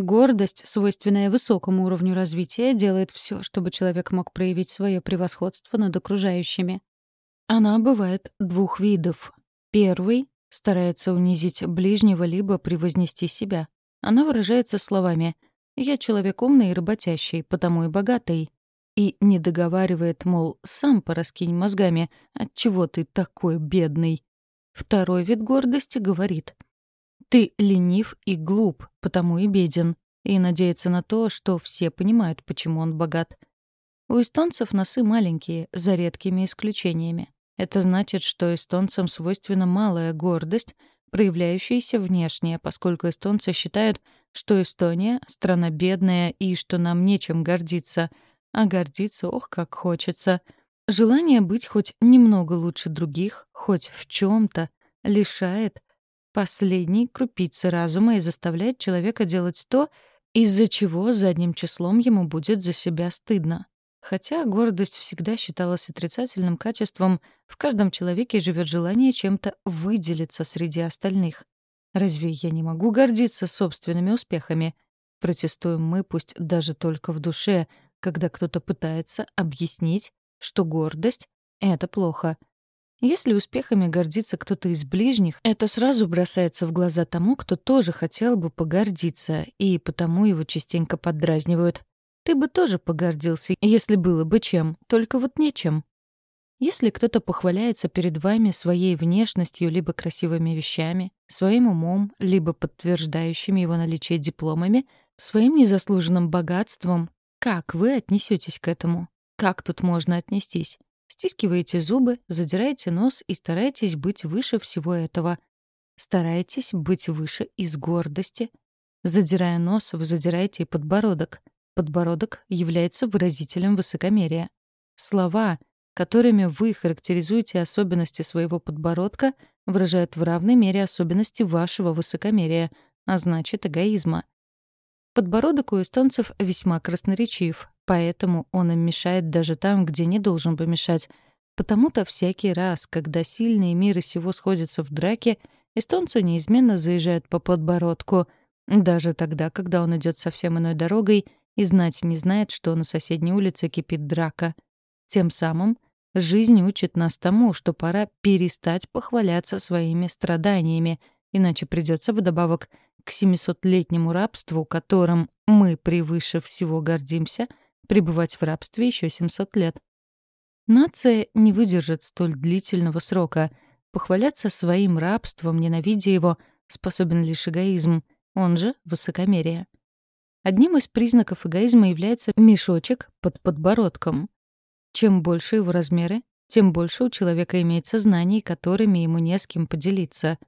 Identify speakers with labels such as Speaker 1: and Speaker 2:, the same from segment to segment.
Speaker 1: Гордость, свойственная высокому уровню развития, делает все, чтобы человек мог проявить свое превосходство над окружающими. Она бывает двух видов. Первый — старается унизить ближнего либо превознести себя. Она выражается словами «Я человек умный и работящий, потому и богатый». И не договаривает, мол, сам пораскинь мозгами, отчего ты такой бедный. Второй вид гордости говорит «Ты ленив и глуп, потому и беден», и надеется на то, что все понимают, почему он богат. У эстонцев носы маленькие, за редкими исключениями. Это значит, что эстонцам свойственна малая гордость, проявляющаяся внешне, поскольку эстонцы считают, что Эстония — страна бедная и что нам нечем гордиться. А гордиться, ох, как хочется. Желание быть хоть немного лучше других, хоть в чем то лишает последней крупицы разума и заставляет человека делать то, из-за чего задним числом ему будет за себя стыдно. Хотя гордость всегда считалась отрицательным качеством, в каждом человеке живет желание чем-то выделиться среди остальных. Разве я не могу гордиться собственными успехами? Протестуем мы, пусть даже только в душе, когда кто-то пытается объяснить, что гордость — это плохо. Если успехами гордится кто-то из ближних, это сразу бросается в глаза тому, кто тоже хотел бы погордиться, и потому его частенько поддразнивают. Ты бы тоже погордился, если было бы чем, только вот нечем. Если кто-то похваляется перед вами своей внешностью либо красивыми вещами, своим умом, либо подтверждающими его наличие дипломами, своим незаслуженным богатством, как вы отнесетесь к этому? Как тут можно отнестись? Стискиваете зубы, задираете нос и стараетесь быть выше всего этого. Стараетесь быть выше из гордости. Задирая нос, вы задираете и подбородок. Подбородок является выразителем высокомерия. Слова, которыми вы характеризуете особенности своего подбородка, выражают в равной мере особенности вашего высокомерия, а значит, эгоизма. Подбородок у эстонцев весьма красноречив, поэтому он им мешает даже там, где не должен бы мешать. Потому-то всякий раз, когда сильные мира сего сходятся в драке, эстонцу неизменно заезжают по подбородку, даже тогда, когда он идет совсем иной дорогой и знать не знает, что на соседней улице кипит драка. Тем самым жизнь учит нас тому, что пора перестать похваляться своими страданиями, иначе придется вдобавок к 700-летнему рабству, которым мы превыше всего гордимся, пребывать в рабстве еще 700 лет. Нация не выдержит столь длительного срока. Похваляться своим рабством, ненавидя его, способен лишь эгоизм, он же высокомерие. Одним из признаков эгоизма является мешочек под подбородком. Чем больше его размеры, тем больше у человека имеется знаний, которыми ему не с кем поделиться.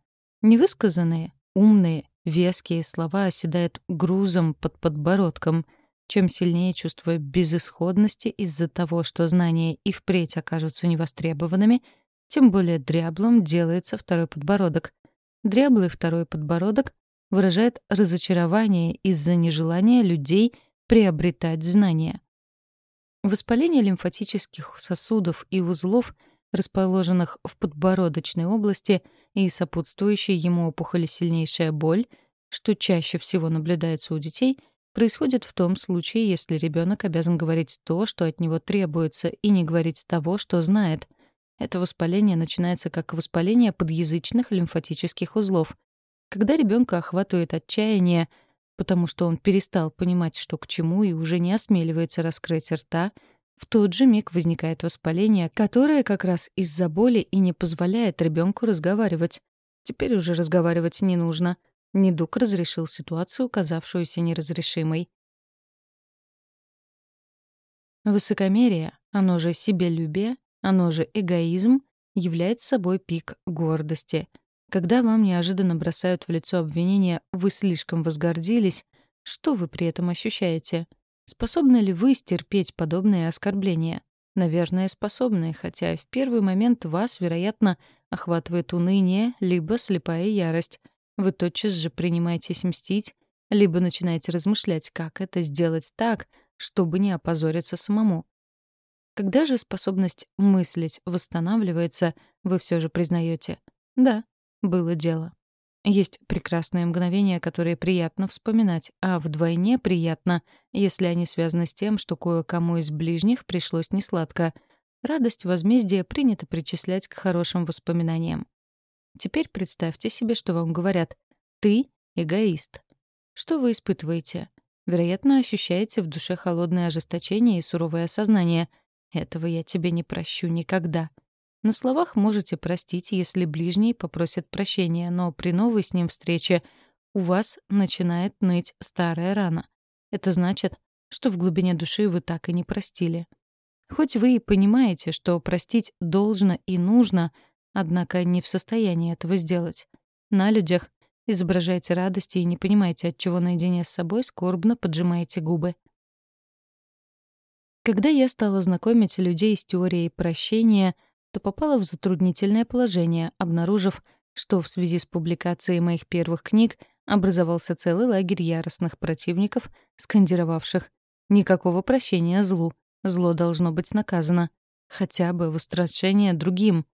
Speaker 1: Невысказанные, умные, Веские слова оседают грузом под подбородком. Чем сильнее чувство безысходности из-за того, что знания и впредь окажутся невостребованными, тем более дряблым делается второй подбородок. Дряблый второй подбородок выражает разочарование из-за нежелания людей приобретать знания. Воспаление лимфатических сосудов и узлов, расположенных в подбородочной области — и сопутствующая ему опухоль сильнейшая боль, что чаще всего наблюдается у детей, происходит в том случае, если ребенок обязан говорить то, что от него требуется, и не говорить того, что знает. Это воспаление начинается как воспаление подъязычных лимфатических узлов. Когда ребенка охватывает отчаяние, потому что он перестал понимать, что к чему, и уже не осмеливается раскрыть рта — в тот же миг возникает воспаление, которое как раз из-за боли и не позволяет ребенку разговаривать. Теперь уже разговаривать не нужно. Недуг разрешил ситуацию, казавшуюся неразрешимой. Высокомерие, оно же себелюбие, оно же эгоизм, является собой пик гордости. Когда вам неожиданно бросают в лицо обвинение «вы слишком возгордились», что вы при этом ощущаете? Способны ли вы стерпеть подобные оскорбления? Наверное, способны, хотя в первый момент вас, вероятно, охватывает уныние, либо слепая ярость. Вы тотчас же принимаетесь мстить, либо начинаете размышлять, как это сделать так, чтобы не опозориться самому. Когда же способность мыслить восстанавливается, вы все же признаете, да, было дело. Есть прекрасные мгновения, которые приятно вспоминать, а вдвойне приятно, если они связаны с тем, что кое-кому из ближних пришлось несладко. Радость возмездия принято причислять к хорошим воспоминаниям. Теперь представьте себе, что вам говорят «ты — эгоист». Что вы испытываете? Вероятно, ощущаете в душе холодное ожесточение и суровое осознание. Этого я тебе не прощу никогда. На словах можете простить, если ближний попросит прощения, но при новой с ним встрече у вас начинает ныть старая рана. Это значит, что в глубине души вы так и не простили. Хоть вы и понимаете, что простить должно и нужно, однако не в состоянии этого сделать. На людях изображаете радость и не понимаете, от чего наедине с собой скорбно поджимаете губы. Когда я стала знакомить людей с теорией прощения — то попала в затруднительное положение, обнаружив, что в связи с публикацией моих первых книг образовался целый лагерь яростных противников, скандировавших «Никакого прощения злу. Зло должно быть наказано. Хотя бы в устрашение другим».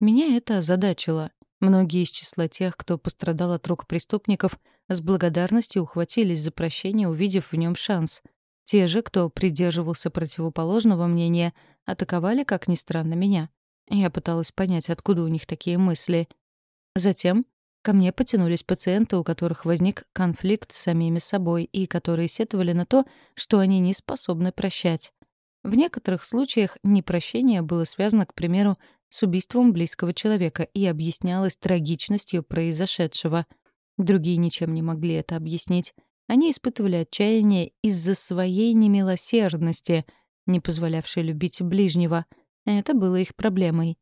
Speaker 1: Меня это озадачило. Многие из числа тех, кто пострадал от рук преступников, с благодарностью ухватились за прощение, увидев в нем шанс. Те же, кто придерживался противоположного мнения, атаковали, как ни странно, меня. Я пыталась понять, откуда у них такие мысли. Затем ко мне потянулись пациенты, у которых возник конфликт с самими собой и которые сетовали на то, что они не способны прощать. В некоторых случаях непрощение было связано, к примеру, с убийством близкого человека и объяснялось трагичностью произошедшего. Другие ничем не могли это объяснить. Они испытывали отчаяние из-за своей немилосердности — не позволявшей любить ближнего. Это было их проблемой.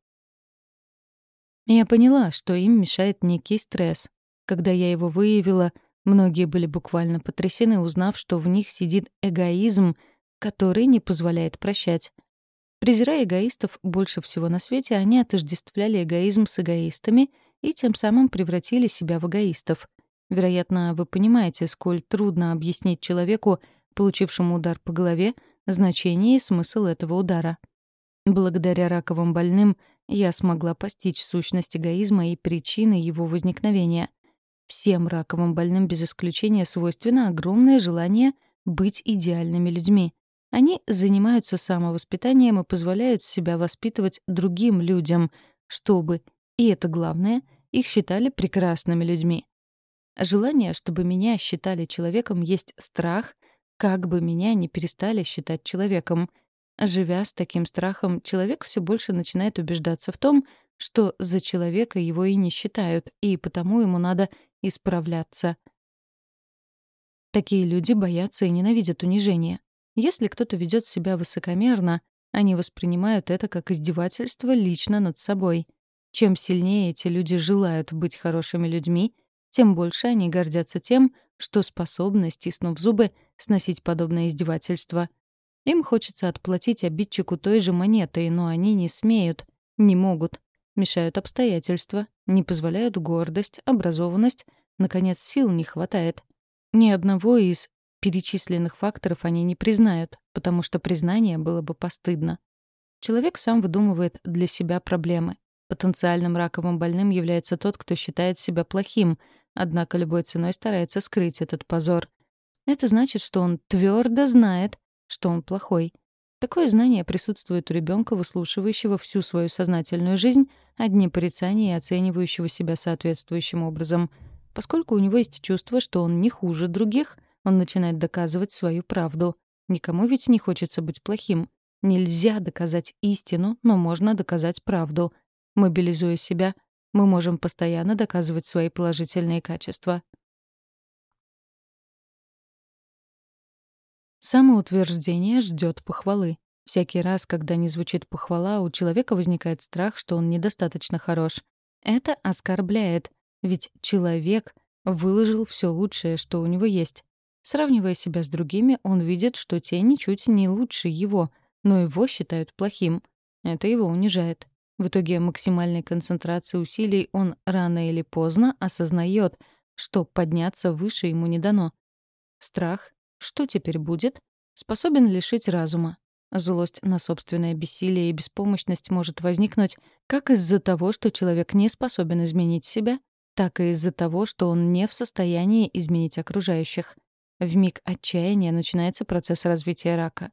Speaker 1: Я поняла, что им мешает некий стресс. Когда я его выявила, многие были буквально потрясены, узнав, что в них сидит эгоизм, который не позволяет прощать. Презирая эгоистов больше всего на свете, они отождествляли эгоизм с эгоистами и тем самым превратили себя в эгоистов. Вероятно, вы понимаете, сколь трудно объяснить человеку, получившему удар по голове, значение и смысл этого удара. Благодаря раковым больным я смогла постичь сущность эгоизма и причины его возникновения. Всем раковым больным без исключения свойственно огромное желание быть идеальными людьми. Они занимаются самовоспитанием и позволяют себя воспитывать другим людям, чтобы, и это главное, их считали прекрасными людьми. Желание, чтобы меня считали человеком, есть страх, как бы меня не перестали считать человеком. Живя с таким страхом, человек все больше начинает убеждаться в том, что за человека его и не считают, и потому ему надо исправляться. Такие люди боятся и ненавидят унижения. Если кто-то ведет себя высокомерно, они воспринимают это как издевательство лично над собой. Чем сильнее эти люди желают быть хорошими людьми, тем больше они гордятся тем, что способны, стиснув зубы, сносить подобное издевательство. Им хочется отплатить обидчику той же монетой, но они не смеют, не могут. Мешают обстоятельства, не позволяют гордость, образованность, наконец, сил не хватает. Ни одного из перечисленных факторов они не признают, потому что признание было бы постыдно. Человек сам выдумывает для себя проблемы. Потенциальным раковым больным является тот, кто считает себя плохим, однако любой ценой старается скрыть этот позор. Это значит, что он твердо знает, что он плохой. Такое знание присутствует у ребенка, выслушивающего всю свою сознательную жизнь одни порицания и оценивающего себя соответствующим образом. Поскольку у него есть чувство, что он не хуже других, он начинает доказывать свою правду. Никому ведь не хочется быть плохим. Нельзя доказать истину, но можно доказать правду. Мобилизуя себя, мы можем постоянно доказывать свои положительные качества. Самоутверждение ждет похвалы. Всякий раз, когда не звучит похвала, у человека возникает страх, что он недостаточно хорош. Это оскорбляет, ведь человек выложил все лучшее, что у него есть. Сравнивая себя с другими, он видит, что те ничуть не лучше его, но его считают плохим. Это его унижает. В итоге максимальной концентрации усилий он рано или поздно осознает, что подняться выше ему не дано. Страх что теперь будет? Способен лишить разума. Злость на собственное бессилие и беспомощность может возникнуть как из-за того, что человек не способен изменить себя, так и из-за того, что он не в состоянии изменить окружающих. В миг отчаяния начинается процесс развития рака.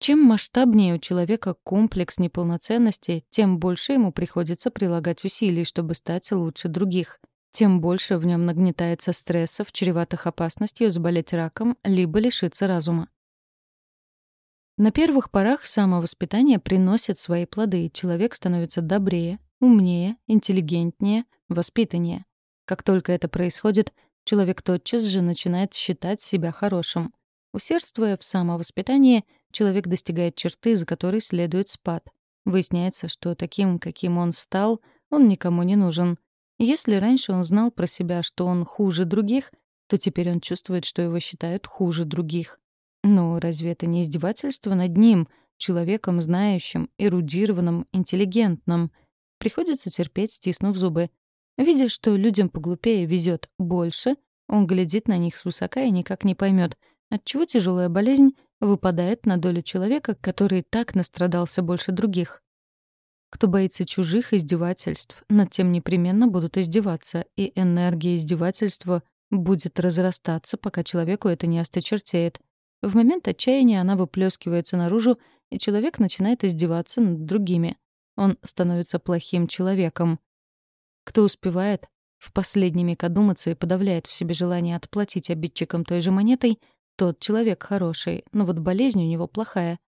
Speaker 1: Чем масштабнее у человека комплекс неполноценности, тем больше ему приходится прилагать усилий, чтобы стать лучше других. Тем больше в нем нагнетается стрессов, чреватых опасностью заболеть раком, либо лишиться разума. На первых порах самовоспитание приносит свои плоды, и человек становится добрее, умнее, интеллигентнее, воспитаннее. Как только это происходит, человек тотчас же начинает считать себя хорошим. Усердствуя в самовоспитании, человек достигает черты, за которой следует спад. Выясняется, что таким, каким он стал, он никому не нужен. Если раньше он знал про себя, что он хуже других, то теперь он чувствует, что его считают хуже других. Но разве это не издевательство над ним, человеком знающим, эрудированным, интеллигентным? Приходится терпеть, стиснув зубы. Видя, что людям поглупее везет больше, он глядит на них свысока и никак не поймет, отчего тяжелая болезнь выпадает на долю человека, который так настрадался больше других. Кто боится чужих издевательств, над тем непременно будут издеваться, и энергия издевательства будет разрастаться, пока человеку это не осточертеет. В момент отчаяния она выплескивается наружу, и человек начинает издеваться над другими. Он становится плохим человеком. Кто успевает в последний миг одуматься и подавляет в себе желание отплатить обидчикам той же монетой, тот человек хороший, но вот болезнь у него плохая.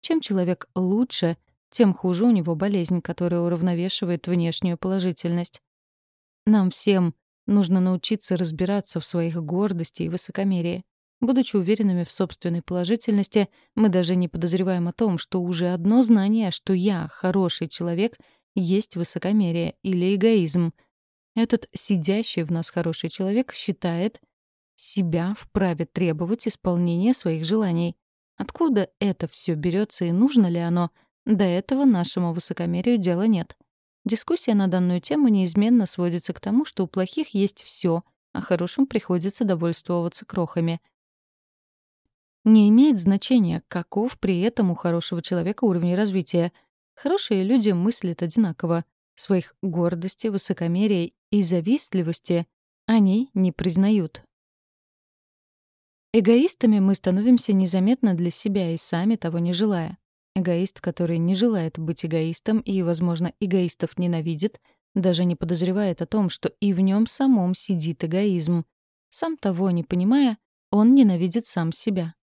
Speaker 1: Чем человек лучше, тем хуже у него болезнь, которая уравновешивает внешнюю положительность. Нам всем нужно научиться разбираться в своих гордости и высокомерии. Будучи уверенными в собственной положительности, мы даже не подозреваем о том, что уже одно знание, что я хороший человек, есть высокомерие или эгоизм. Этот сидящий в нас хороший человек считает себя вправе требовать исполнения своих желаний. Откуда это все берется и нужно ли оно, до этого нашему высокомерию дела нет. Дискуссия на данную тему неизменно сводится к тому, что у плохих есть все, а хорошим приходится довольствоваться крохами — не имеет значения, каков при этом у хорошего человека уровень развития. Хорошие люди мыслят одинаково. Своих гордости, высокомерия и завистливости они не признают. Эгоистами мы становимся незаметно для себя и сами того не желая. Эгоист, который не желает быть эгоистом и, возможно, эгоистов ненавидит, даже не подозревает о том, что и в нем самом сидит эгоизм. Сам того не понимая, он ненавидит сам себя.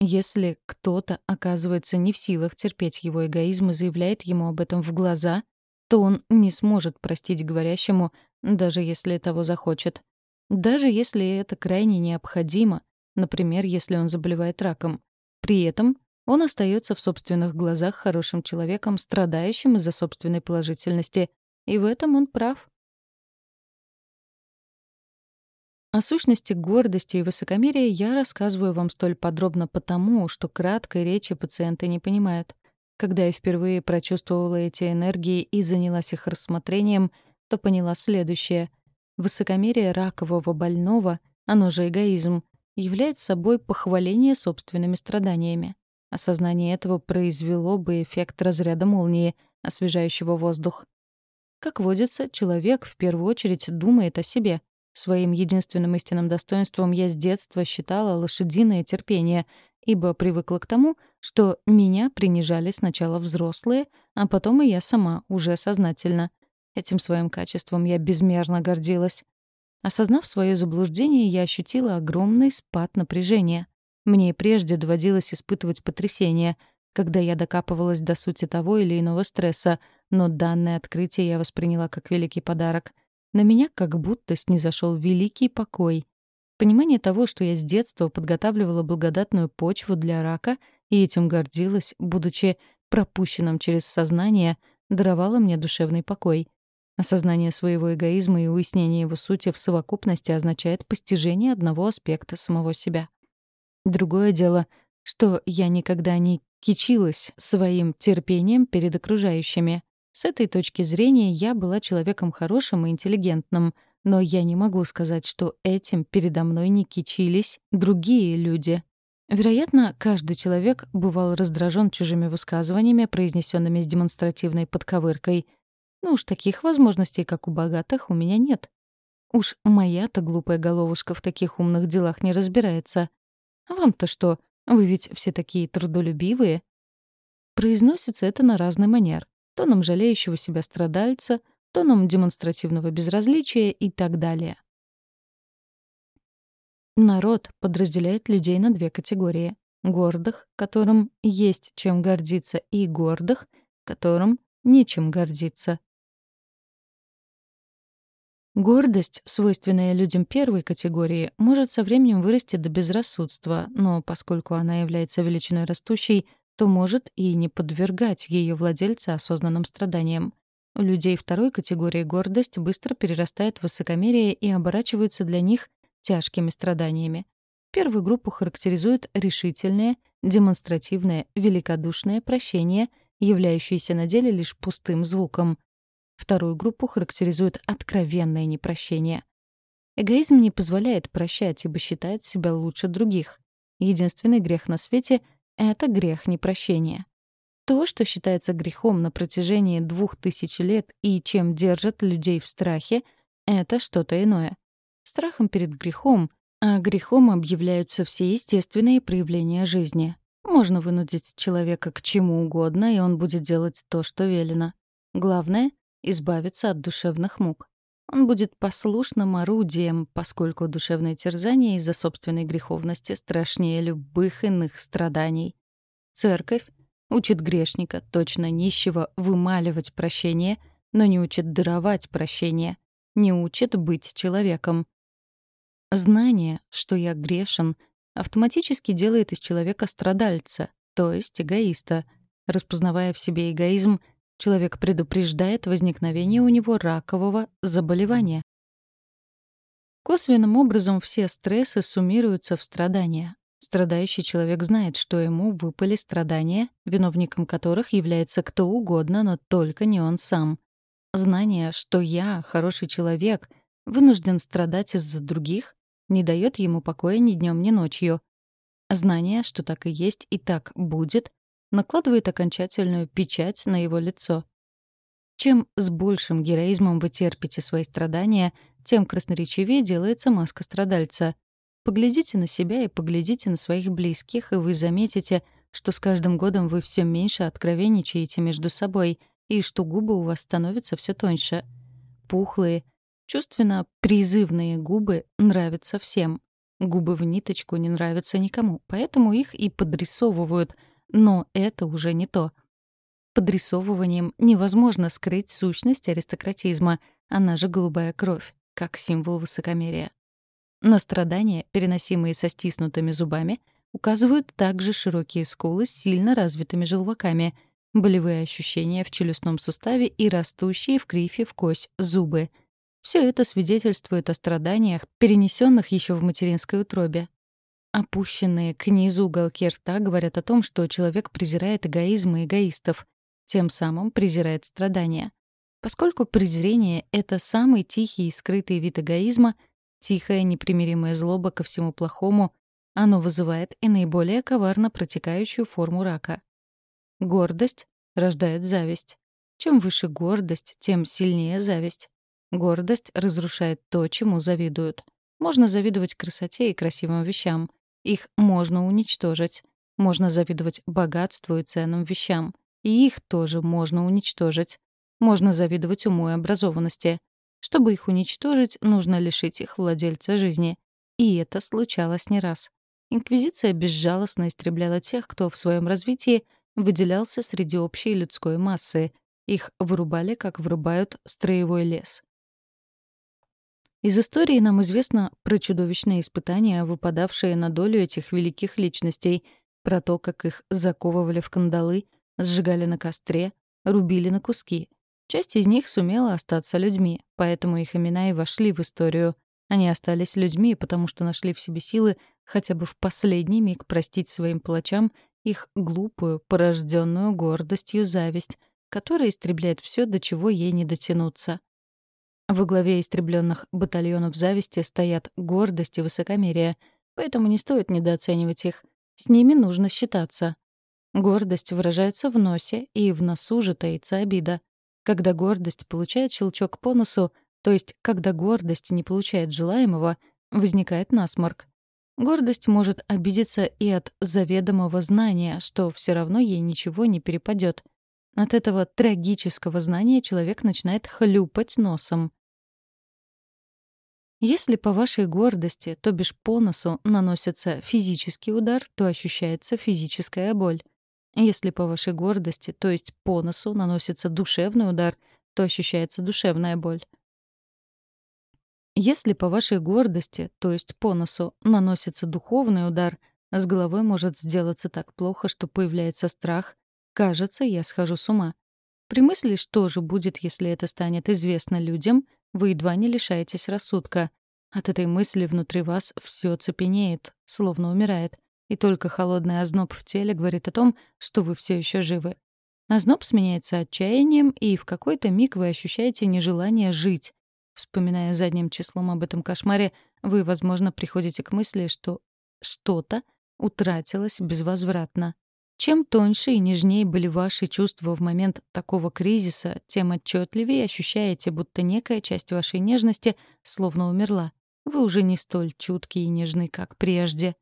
Speaker 1: Если кто-то оказывается не в силах терпеть его эгоизм и заявляет ему об этом в глаза, то он не сможет простить говорящему, даже если того захочет. Даже если это крайне необходимо, например, если он заболевает раком. При этом он остается в собственных глазах хорошим человеком, страдающим из-за собственной положительности, и в этом он прав. О сущности гордости и высокомерия я рассказываю вам столь подробно потому, что краткой речи пациенты не понимают. Когда я впервые прочувствовала эти энергии и занялась их рассмотрением, то поняла следующее. Высокомерие ракового больного, оно же эгоизм, является собой похваление собственными страданиями. Осознание этого произвело бы эффект разряда молнии, освежающего воздух. Как водится, человек в первую очередь думает о себе, Своим единственным истинным достоинством я с детства считала лошадиное терпение, ибо привыкла к тому, что меня принижали сначала взрослые, а потом и я сама, уже сознательно. Этим своим качеством я безмерно гордилась. Осознав свое заблуждение, я ощутила огромный спад напряжения. Мне прежде доводилось испытывать потрясение, когда я докапывалась до сути того или иного стресса, но данное открытие я восприняла как великий подарок — на меня как будто снизошел великий покой. Понимание того, что я с детства подготавливала благодатную почву для рака и этим гордилась, будучи пропущенным через сознание, даровало мне душевный покой. Осознание своего эгоизма и уяснение его сути в совокупности означает постижение одного аспекта самого себя. Другое дело, что я никогда не кичилась своим терпением перед окружающими. С этой точки зрения я была человеком хорошим и интеллигентным, но я не могу сказать, что этим передо мной не кичились другие люди. Вероятно, каждый человек бывал раздражен чужими высказываниями, произнесенными с демонстративной подковыркой. Но уж таких возможностей, как у богатых, у меня нет. Уж моя-то глупая головушка в таких умных делах не разбирается. Вам-то что? Вы ведь все такие трудолюбивые. Произносится это на разный манер. Тоном жалеющего себя страдальца, тоном демонстративного безразличия и так далее. Народ подразделяет людей на две категории. Гордых, которым есть чем гордиться, и гордых, которым нечем гордиться. Гордость, свойственная людям первой категории, может со временем вырасти до безрассудства, но поскольку она является величиной растущей, то может и не подвергать ее владельца осознанным страданиям. У людей второй категории гордость быстро перерастает в высокомерие и оборачивается для них тяжкими страданиями. Первую группу характеризует решительное, демонстративное, великодушное прощение, являющееся на деле лишь пустым звуком. Вторую группу характеризует откровенное непрощение. Эгоизм не позволяет прощать, ибо считает себя лучше других. Единственный грех на свете — это грех непрощения. То, что считается грехом на протяжении двух тысяч лет и чем держат людей в страхе, это что-то иное. Страхом перед грехом, а грехом объявляются все естественные проявления жизни. Можно вынудить человека к чему угодно, и он будет делать то, что велено. Главное избавиться от душевных мук. Он будет послушным орудием, поскольку душевное терзание из-за собственной греховности страшнее любых иных страданий. Церковь учит грешника, точно нищего, вымаливать прощение, но не учит даровать прощение, не учит быть человеком. Знание, что я грешен, автоматически делает из человека страдальца, то есть эгоиста. Распознавая в себе эгоизм — Человек предупреждает возникновение у него ракового заболевания. Косвенным образом все стрессы суммируются в страдания. Страдающий человек знает, что ему выпали страдания, виновником которых является кто угодно, но только не он сам. Знание, что я, хороший человек, вынужден страдать из-за других, не дает ему покоя ни днем, ни ночью. Знание, что так и есть и так будет, накладывает окончательную печать на его лицо. Чем с большим героизмом вы терпите свои страдания, тем красноречивее делается маска страдальца. Поглядите на себя и поглядите на своих близких, и вы заметите, что с каждым годом вы все меньше откровенничаете между собой, и что губы у вас становятся все тоньше. Пухлые, чувственно призывные губы нравятся всем. Губы в ниточку не нравятся никому, поэтому их и подрисовывают — но это уже не то. Подрисовыванием невозможно скрыть сущность аристократизма, она же голубая кровь, как символ высокомерия. На страдания, переносимые со стиснутыми зубами, указывают также широкие скулы с сильно развитыми желваками, болевые ощущения в челюстном суставе и растущие в крифе в кость зубы. Все это свидетельствует о страданиях, перенесенных еще в материнской утробе. Опущенные к низу уголки рта говорят о том, что человек презирает эгоизм и эгоистов, тем самым презирает страдания. Поскольку презрение — это самый тихий и скрытый вид эгоизма, тихая непримиримая злоба ко всему плохому, оно вызывает и наиболее коварно протекающую форму рака. Гордость рождает зависть. Чем выше гордость, тем сильнее зависть. Гордость разрушает то, чему завидуют. Можно завидовать красоте и красивым вещам, их можно уничтожить. Можно завидовать богатству и ценным вещам. И их тоже можно уничтожить. Можно завидовать уму и образованности. Чтобы их уничтожить, нужно лишить их владельца жизни. И это случалось не раз. Инквизиция безжалостно истребляла тех, кто в своем развитии выделялся среди общей людской массы. Их вырубали, как вырубают строевой лес. Из истории нам известно про чудовищные испытания, выпадавшие на долю этих великих личностей, про то, как их заковывали в кандалы, сжигали на костре, рубили на куски. Часть из них сумела остаться людьми, поэтому их имена и вошли в историю. Они остались людьми, потому что нашли в себе силы хотя бы в последний миг простить своим палачам их глупую, порожденную гордостью зависть, которая истребляет все, до чего ей не дотянуться. Во главе истребленных батальонов зависти стоят гордость и высокомерие, поэтому не стоит недооценивать их. С ними нужно считаться. Гордость выражается в носе, и в носу же таится обида. Когда гордость получает щелчок по носу, то есть когда гордость не получает желаемого, возникает насморк. Гордость может обидеться и от заведомого знания, что все равно ей ничего не перепадет. От этого трагического знания человек начинает хлюпать носом. Если по вашей гордости, то бишь по носу, наносится физический удар, то ощущается физическая боль. Если по вашей гордости, то есть по носу, наносится душевный удар, то ощущается душевная боль. Если по вашей гордости, то есть по носу, наносится духовный удар, с головой может сделаться так плохо, что появляется страх. Кажется, я схожу с ума. При мысли, что же будет, если это станет известно людям, вы едва не лишаетесь рассудка. От этой мысли внутри вас все цепенеет, словно умирает. И только холодный озноб в теле говорит о том, что вы все еще живы. Озноб сменяется отчаянием, и в какой-то миг вы ощущаете нежелание жить. Вспоминая задним числом об этом кошмаре, вы, возможно, приходите к мысли, что что-то утратилось безвозвратно. Чем тоньше и нежнее были ваши чувства в момент такого кризиса, тем отчетливее ощущаете, будто некая часть вашей нежности словно умерла. Вы уже не столь чутки и нежны, как прежде.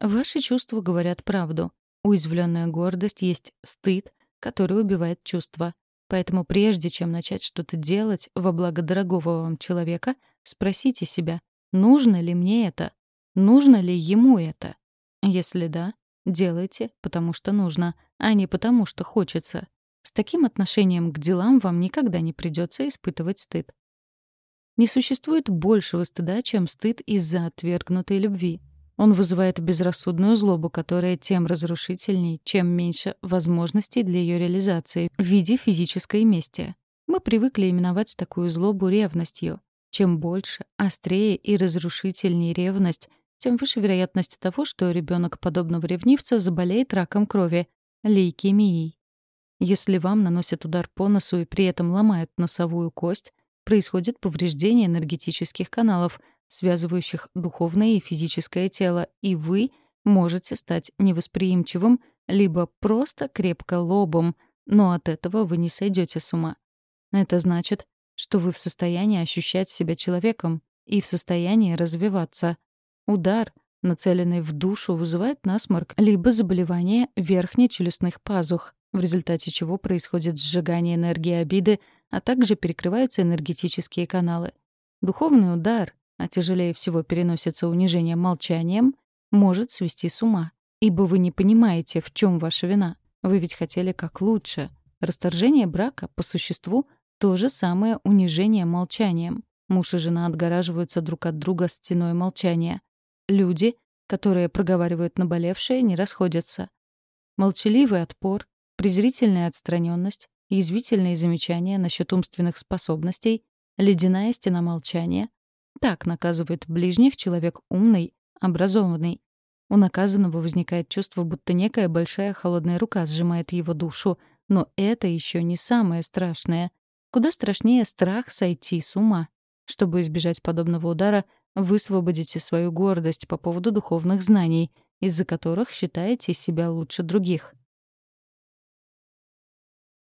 Speaker 1: Ваши чувства говорят правду. Уязвленная гордость есть стыд, который убивает чувства. Поэтому прежде чем начать что-то делать во благо дорогого вам человека, спросите себя, нужно ли мне это? Нужно ли ему это? Если да, Делайте, потому что нужно, а не потому что хочется. С таким отношением к делам вам никогда не придется испытывать стыд. Не существует большего стыда, чем стыд из-за отвергнутой любви. Он вызывает безрассудную злобу, которая тем разрушительней, чем меньше возможностей для ее реализации в виде физической мести. Мы привыкли именовать такую злобу ревностью. Чем больше, острее и разрушительнее ревность, тем выше вероятность того, что ребенок подобного ревнивца заболеет раком крови — лейкемией. Если вам наносят удар по носу и при этом ломают носовую кость, происходит повреждение энергетических каналов, связывающих духовное и физическое тело, и вы можете стать невосприимчивым, либо просто крепко лобом, но от этого вы не сойдете с ума. Это значит, что вы в состоянии ощущать себя человеком и в состоянии развиваться. Удар, нацеленный в душу, вызывает насморк, либо заболевание верхнечелюстных пазух, в результате чего происходит сжигание энергии обиды, а также перекрываются энергетические каналы. Духовный удар, а тяжелее всего переносится унижение молчанием, может свести с ума, ибо вы не понимаете, в чем ваша вина. Вы ведь хотели как лучше. Расторжение брака, по существу, то же самое унижение молчанием. Муж и жена отгораживаются друг от друга стеной молчания. Люди, которые проговаривают наболевшее, не расходятся. Молчаливый отпор, презрительная отстраненность, язвительные замечания насчет умственных способностей, ледяная стена молчания. Так наказывает ближних человек умный, образованный. У наказанного возникает чувство, будто некая большая холодная рука сжимает его душу, но это еще не самое страшное. Куда страшнее страх сойти с ума. Чтобы избежать подобного удара, высвободите свою гордость по поводу духовных знаний, из-за которых считаете себя лучше других.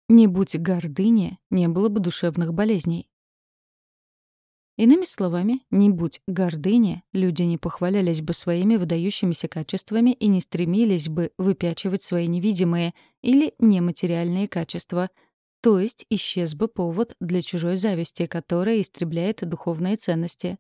Speaker 1: Не будь гордыни, не было бы душевных болезней. Иными словами, не будь гордыни, люди не похвалялись бы своими выдающимися качествами и не стремились бы выпячивать свои невидимые или нематериальные качества, то есть исчез бы повод для чужой зависти, которая истребляет духовные ценности.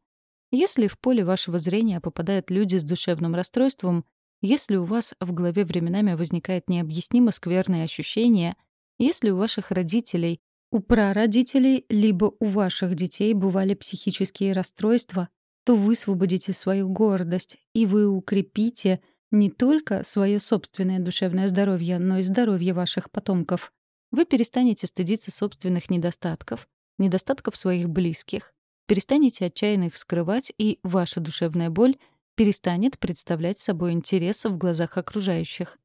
Speaker 1: Если в поле вашего зрения попадают люди с душевным расстройством, если у вас в голове временами возникает необъяснимо скверное ощущение, если у ваших родителей, у прародителей, либо у ваших детей бывали психические расстройства, то высвободите свою гордость, и вы укрепите не только свое собственное душевное здоровье, но и здоровье ваших потомков. Вы перестанете стыдиться собственных недостатков, недостатков своих близких, перестанете отчаянно их скрывать, и ваша душевная боль перестанет представлять собой интерес в глазах окружающих.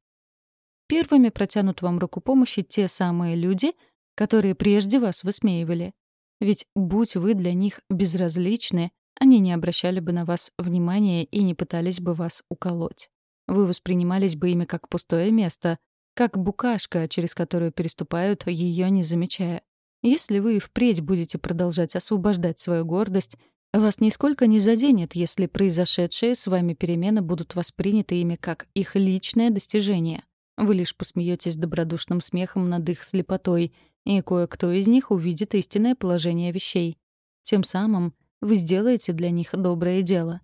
Speaker 1: Первыми протянут вам руку помощи те самые люди, которые прежде вас высмеивали. Ведь будь вы для них безразличны, они не обращали бы на вас внимания и не пытались бы вас уколоть. Вы воспринимались бы ими как пустое место, как букашка, через которую переступают, ее не замечая. Если вы впредь будете продолжать освобождать свою гордость, вас нисколько не заденет, если произошедшие с вами перемены будут восприняты ими как их личное достижение. Вы лишь посмеетесь добродушным смехом над их слепотой, и кое-кто из них увидит истинное положение вещей. Тем самым вы сделаете для них доброе дело.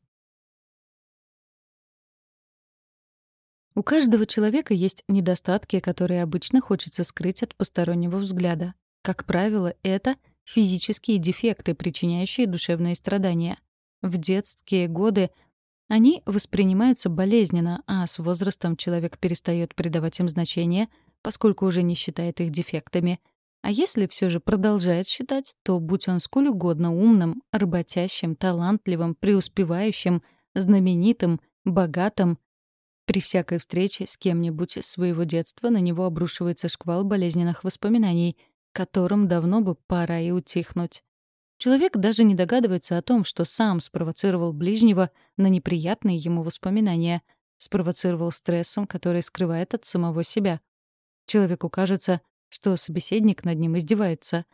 Speaker 1: У каждого человека есть недостатки, которые обычно хочется скрыть от постороннего взгляда. Как правило, это физические дефекты, причиняющие душевные страдания. В детские годы они воспринимаются болезненно, а с возрастом человек перестает придавать им значение, поскольку уже не считает их дефектами. А если все же продолжает считать, то будь он сколь угодно умным, работящим, талантливым, преуспевающим, знаменитым, богатым, при всякой встрече с кем-нибудь своего детства на него обрушивается шквал болезненных воспоминаний, которым давно бы пора и утихнуть. Человек даже не догадывается о том, что сам спровоцировал ближнего на неприятные ему воспоминания, спровоцировал стрессом, который скрывает от самого себя. Человеку кажется, что собеседник над ним издевается.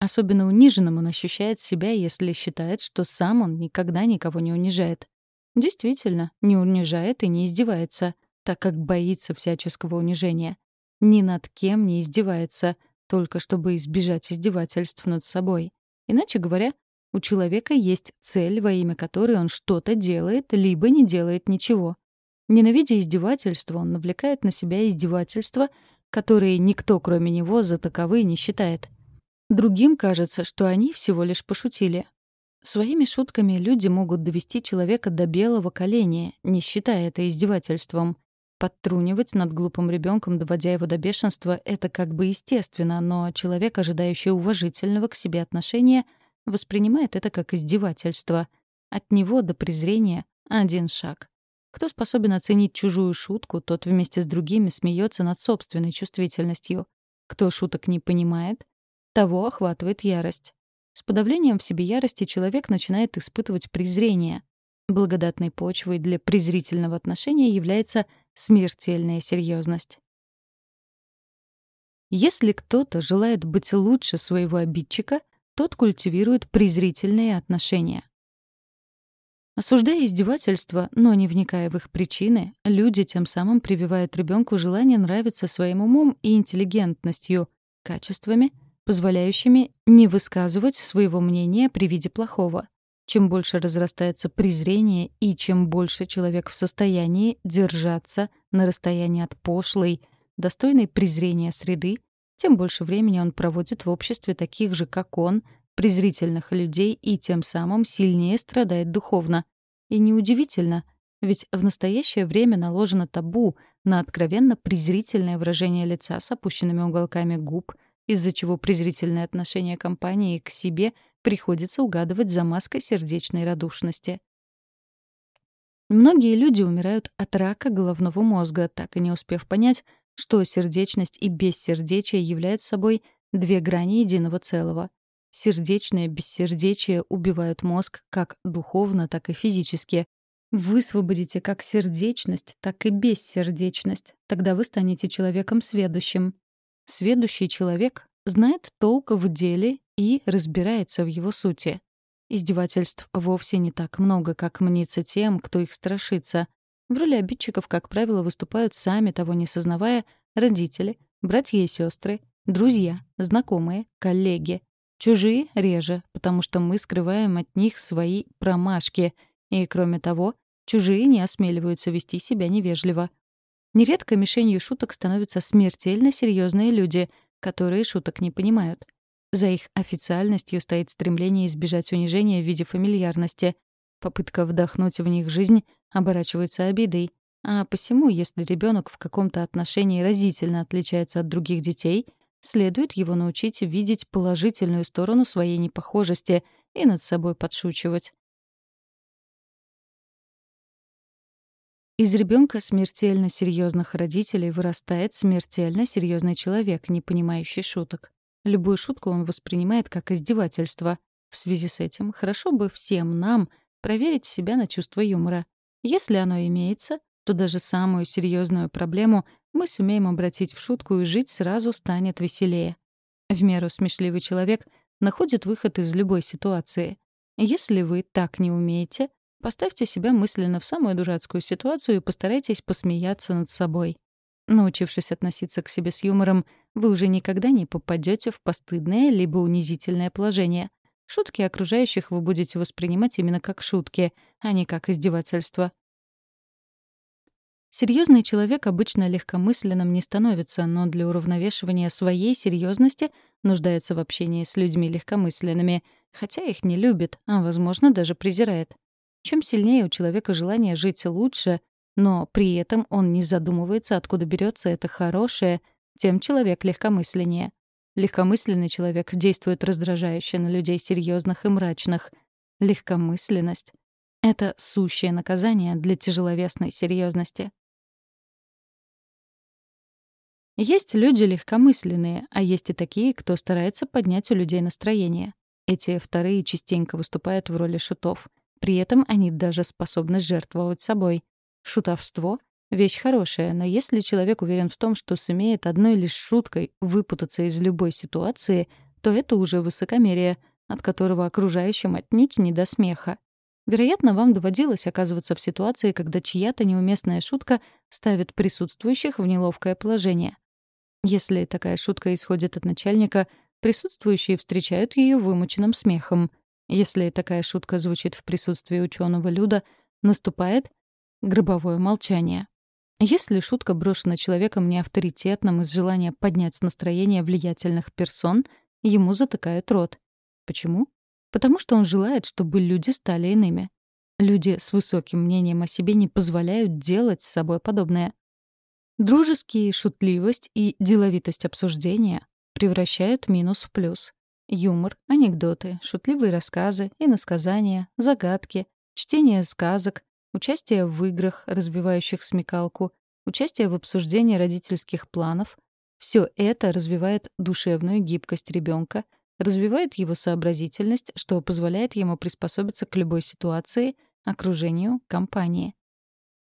Speaker 1: Особенно униженным он ощущает себя, если считает, что сам он никогда никого не унижает. Действительно, не унижает и не издевается, так как боится всяческого унижения. Ни над кем не издевается, только чтобы избежать издевательств над собой. Иначе говоря, у человека есть цель, во имя которой он что-то делает, либо не делает ничего. Ненавидя издевательства, он навлекает на себя издевательства, которые никто, кроме него, за таковые не считает. Другим кажется, что они всего лишь пошутили. Своими шутками люди могут довести человека до белого коленя, не считая это издевательством. Подтрунивать над глупым ребенком, доводя его до бешенства, это как бы естественно, но человек, ожидающий уважительного к себе отношения, воспринимает это как издевательство. От него до презрения один шаг. Кто способен оценить чужую шутку, тот вместе с другими смеется над собственной чувствительностью. Кто шуток не понимает, того охватывает ярость. С подавлением в себе ярости человек начинает испытывать презрение. Благодатной почвой для презрительного отношения является смертельная серьезность. Если кто-то желает быть лучше своего обидчика, тот культивирует презрительные отношения. Осуждая издевательства, но не вникая в их причины, люди тем самым прививают ребенку желание нравиться своим умом и интеллигентностью, качествами, позволяющими не высказывать своего мнения при виде плохого. Чем больше разрастается презрение и чем больше человек в состоянии держаться на расстоянии от пошлой, достойной презрения среды, тем больше времени он проводит в обществе таких же, как он, презрительных людей и тем самым сильнее страдает духовно. И неудивительно, ведь в настоящее время наложено табу на откровенно презрительное выражение лица с опущенными уголками губ, из-за чего презрительное отношение компании к себе приходится угадывать за маской сердечной радушности. Многие люди умирают от рака головного мозга, так и не успев понять, что сердечность и бессердечие являются собой две грани единого целого. Сердечное бессердечие убивают мозг как духовно, так и физически. Высвободите как сердечность, так и бессердечность. Тогда вы станете человеком сведущим. Сведущий человек знает толк в деле и разбирается в его сути. Издевательств вовсе не так много, как мнится тем, кто их страшится. В роли обидчиков, как правило, выступают сами, того не сознавая, родители, братья и сестры, друзья, знакомые, коллеги. Чужие — реже, потому что мы скрываем от них свои промашки. И, кроме того, чужие не осмеливаются вести себя невежливо. Нередко мишенью шуток становятся смертельно серьезные люди, которые шуток не понимают. За их официальностью стоит стремление избежать унижения в виде фамильярности. Попытка вдохнуть в них жизнь оборачивается обидой. А посему, если ребенок в каком-то отношении разительно отличается от других детей, следует его научить видеть положительную сторону своей непохожести и над собой подшучивать. Из ребенка смертельно серьезных родителей вырастает смертельно серьезный человек, не понимающий шуток. Любую шутку он воспринимает как издевательство. В связи с этим хорошо бы всем нам проверить себя на чувство юмора. Если оно имеется, то даже самую серьезную проблему мы сумеем обратить в шутку, и жить сразу станет веселее. В меру смешливый человек находит выход из любой ситуации. Если вы так не умеете, поставьте себя мысленно в самую дурацкую ситуацию и постарайтесь посмеяться над собой. Научившись относиться к себе с юмором, вы уже никогда не попадете в постыдное либо унизительное положение. Шутки окружающих вы будете воспринимать именно как шутки, а не как издевательство. Серьезный человек обычно легкомысленным не становится, но для уравновешивания своей серьезности нуждается в общении с людьми легкомысленными, хотя их не любит, а, возможно, даже презирает. Чем сильнее у человека желание жить лучше, но при этом он не задумывается, откуда берется это хорошее, тем человек легкомысленнее. Легкомысленный человек действует раздражающе на людей серьезных и мрачных. Легкомысленность — это сущее наказание для тяжеловесной серьезности. Есть люди легкомысленные, а есть и такие, кто старается поднять у людей настроение. Эти вторые частенько выступают в роли шутов. При этом они даже способны жертвовать собой. Шутовство — вещь хорошая, но если человек уверен в том, что сумеет одной лишь шуткой выпутаться из любой ситуации, то это уже высокомерие, от которого окружающим отнюдь не до смеха. Вероятно, вам доводилось оказываться в ситуации, когда чья-то неуместная шутка ставит присутствующих в неловкое положение. Если такая шутка исходит от начальника, присутствующие встречают ее вымученным смехом. Если такая шутка звучит в присутствии ученого Люда, наступает гробовое молчание. Если шутка брошена человеком неавторитетным из желания поднять настроение влиятельных персон, ему затыкают рот. Почему? Потому что он желает, чтобы люди стали иными. Люди с высоким мнением о себе не позволяют делать с собой подобное. Дружеские шутливость и деловитость обсуждения превращают минус в плюс. Юмор, анекдоты, шутливые рассказы, иносказания, загадки, чтение сказок, участие в играх, развивающих смекалку, участие в обсуждении родительских планов — все это развивает душевную гибкость ребенка, развивает его сообразительность, что позволяет ему приспособиться к любой ситуации, окружению, компании.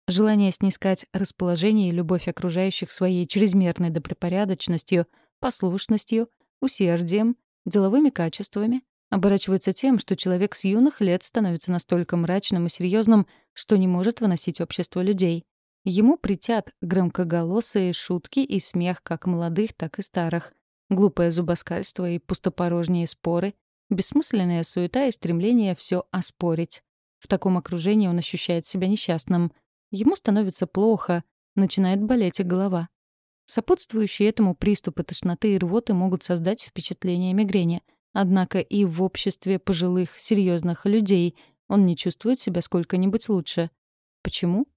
Speaker 1: Желание снискать расположение и любовь окружающих своей чрезмерной добропорядочностью, послушностью, усердием, деловыми качествами оборачивается тем, что человек с юных лет становится настолько мрачным и серьезным, что не может выносить общество людей. Ему притят громкоголосые шутки и смех как молодых, так и старых, глупое зубоскальство и пустопорожние споры, бессмысленная суета и стремление все оспорить. В таком окружении он ощущает себя несчастным — Ему становится плохо, начинает болеть и голова. Сопутствующие этому приступы тошноты и рвоты могут создать впечатление мигрени. Однако и в обществе пожилых, серьезных людей он не чувствует себя сколько-нибудь лучше. Почему?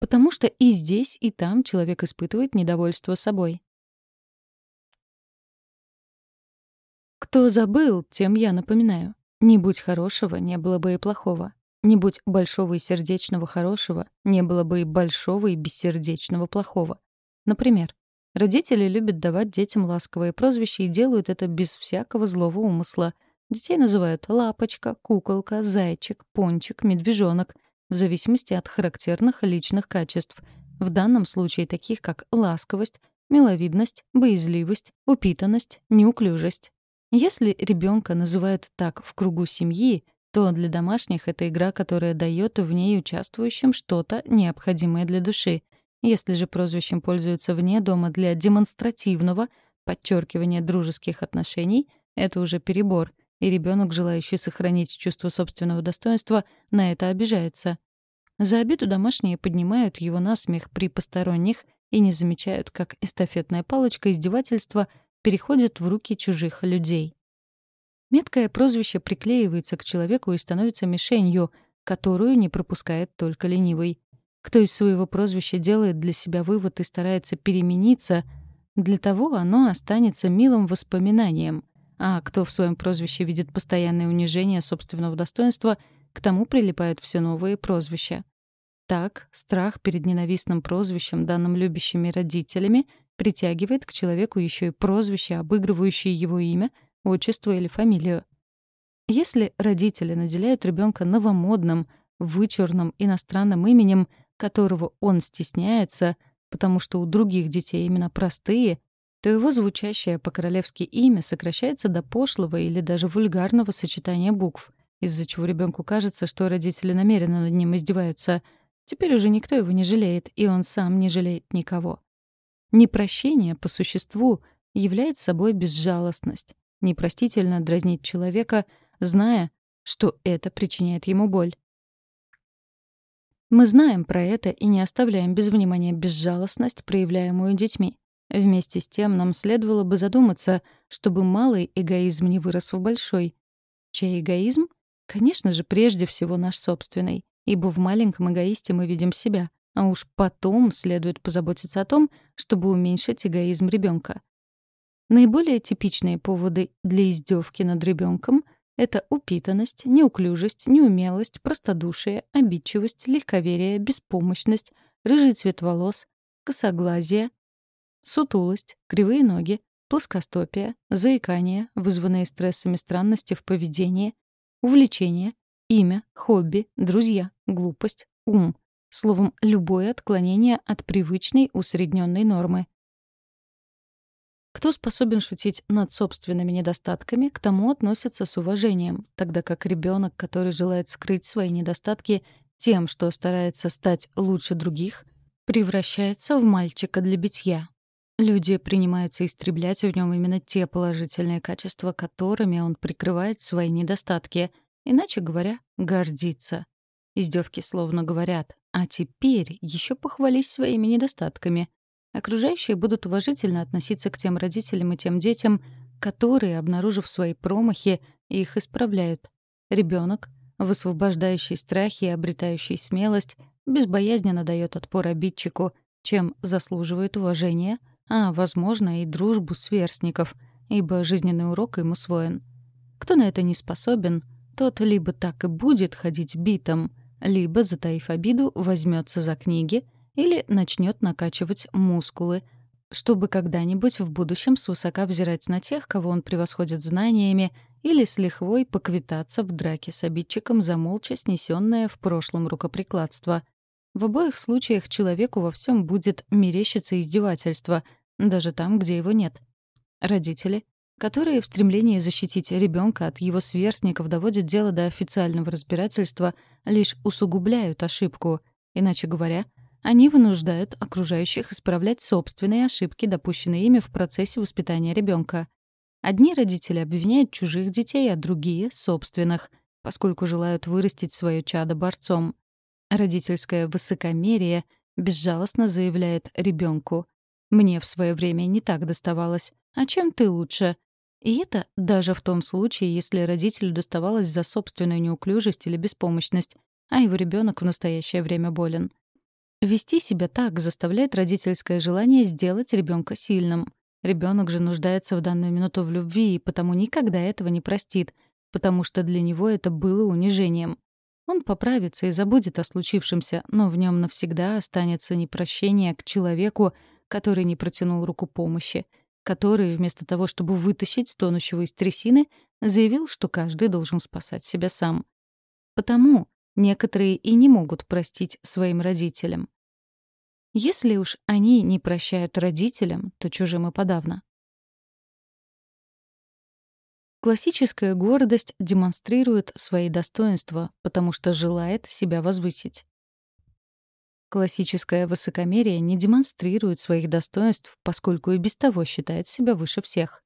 Speaker 1: Потому что и здесь, и там человек испытывает недовольство собой. Кто забыл, тем я напоминаю. Не будь хорошего, не было бы и плохого. Не будь большого и сердечного хорошего, не было бы и большого и бессердечного плохого. Например, родители любят давать детям ласковые прозвища и делают это без всякого злого умысла. Детей называют лапочка, куколка, зайчик, пончик, медвежонок, в зависимости от характерных личных качеств. В данном случае таких как ласковость, миловидность, боязливость, упитанность, неуклюжесть. Если ребенка называют так в кругу семьи, то для домашних это игра, которая дает в ней участвующим что-то необходимое для души. Если же прозвищем пользуются вне дома для демонстративного подчеркивания дружеских отношений, это уже перебор, и ребенок, желающий сохранить чувство собственного достоинства, на это обижается. За обиду домашние поднимают его на смех при посторонних и не замечают, как эстафетная палочка издевательства переходит в руки чужих людей. Меткое прозвище приклеивается к человеку и становится мишенью, которую не пропускает только ленивый. Кто из своего прозвища делает для себя вывод и старается перемениться, для того оно останется милым воспоминанием. А кто в своем прозвище видит постоянное унижение собственного достоинства, к тому прилипают все новые прозвища. Так, страх перед ненавистным прозвищем, данным любящими родителями, притягивает к человеку еще и прозвище, обыгрывающее его имя — отчество или фамилию. Если родители наделяют ребенка новомодным, вычурным иностранным именем, которого он стесняется, потому что у других детей именно простые, то его звучащее по-королевски имя сокращается до пошлого или даже вульгарного сочетания букв, из-за чего ребенку кажется, что родители намеренно над ним издеваются. Теперь уже никто его не жалеет, и он сам не жалеет никого. Непрощение, по существу, является собой безжалостность. Непростительно дразнить человека, зная, что это причиняет ему боль. Мы знаем про это и не оставляем без внимания безжалостность, проявляемую детьми. Вместе с тем нам следовало бы задуматься, чтобы малый эгоизм не вырос в большой. Чей эгоизм? Конечно же, прежде всего наш собственный, ибо в маленьком эгоисте мы видим себя, а уж потом следует позаботиться о том, чтобы уменьшить эгоизм ребенка. Наиболее типичные поводы для издевки над ребенком — это упитанность, неуклюжесть, неумелость, простодушие, обидчивость, легковерие, беспомощность, рыжий цвет волос, косоглазие, сутулость, кривые ноги, плоскостопие, заикание, вызванные стрессами странности в поведении, увлечение, имя, хобби, друзья, глупость, ум. Словом, любое отклонение от привычной усредненной нормы. Кто способен шутить над собственными недостатками, к тому относится с уважением, тогда как ребенок, который желает скрыть свои недостатки тем, что старается стать лучше других, превращается в мальчика для битья. Люди принимаются истреблять в нем именно те положительные качества, которыми он прикрывает свои недостатки, иначе говоря, гордится. Издевки словно говорят «а теперь еще похвались своими недостатками», Окружающие будут уважительно относиться к тем родителям и тем детям, которые, обнаружив свои промахи, их исправляют. Ребенок, высвобождающий страхи и обретающий смелость, безбоязненно дает отпор обидчику, чем заслуживает уважения, а, возможно, и дружбу сверстников, ибо жизненный урок им усвоен. Кто на это не способен, тот либо так и будет ходить битом, либо, затаив обиду, возьмется за книги — или начнет накачивать мускулы, чтобы когда-нибудь в будущем свысока взирать на тех, кого он превосходит знаниями, или с лихвой поквитаться в драке с обидчиком за молча снесенное в прошлом рукоприкладство. В обоих случаях человеку во всем будет мерещиться издевательство, даже там, где его нет. Родители, которые в стремлении защитить ребенка от его сверстников доводят дело до официального разбирательства, лишь усугубляют ошибку. Иначе говоря, они вынуждают окружающих исправлять собственные ошибки, допущенные ими в процессе воспитания ребенка. Одни родители обвиняют чужих детей, а другие — собственных, поскольку желают вырастить свое чадо борцом. Родительское высокомерие безжалостно заявляет ребенку: «Мне в свое время не так доставалось. А чем ты лучше?» И это даже в том случае, если родителю доставалось за собственную неуклюжесть или беспомощность, а его ребенок в настоящее время болен. Вести себя так заставляет родительское желание сделать ребенка сильным. Ребенок же нуждается в данную минуту в любви и потому никогда этого не простит, потому что для него это было унижением. Он поправится и забудет о случившемся, но в нем навсегда останется непрощение к человеку, который не протянул руку помощи, который, вместо того, чтобы вытащить тонущего из трясины, заявил, что каждый должен спасать себя сам. Потому некоторые и не могут простить своим родителям. Если уж они не прощают родителям, то чужим и подавно. Классическая гордость демонстрирует свои достоинства, потому что желает себя возвысить. Классическое высокомерие не демонстрирует своих достоинств, поскольку и без того считает себя выше всех.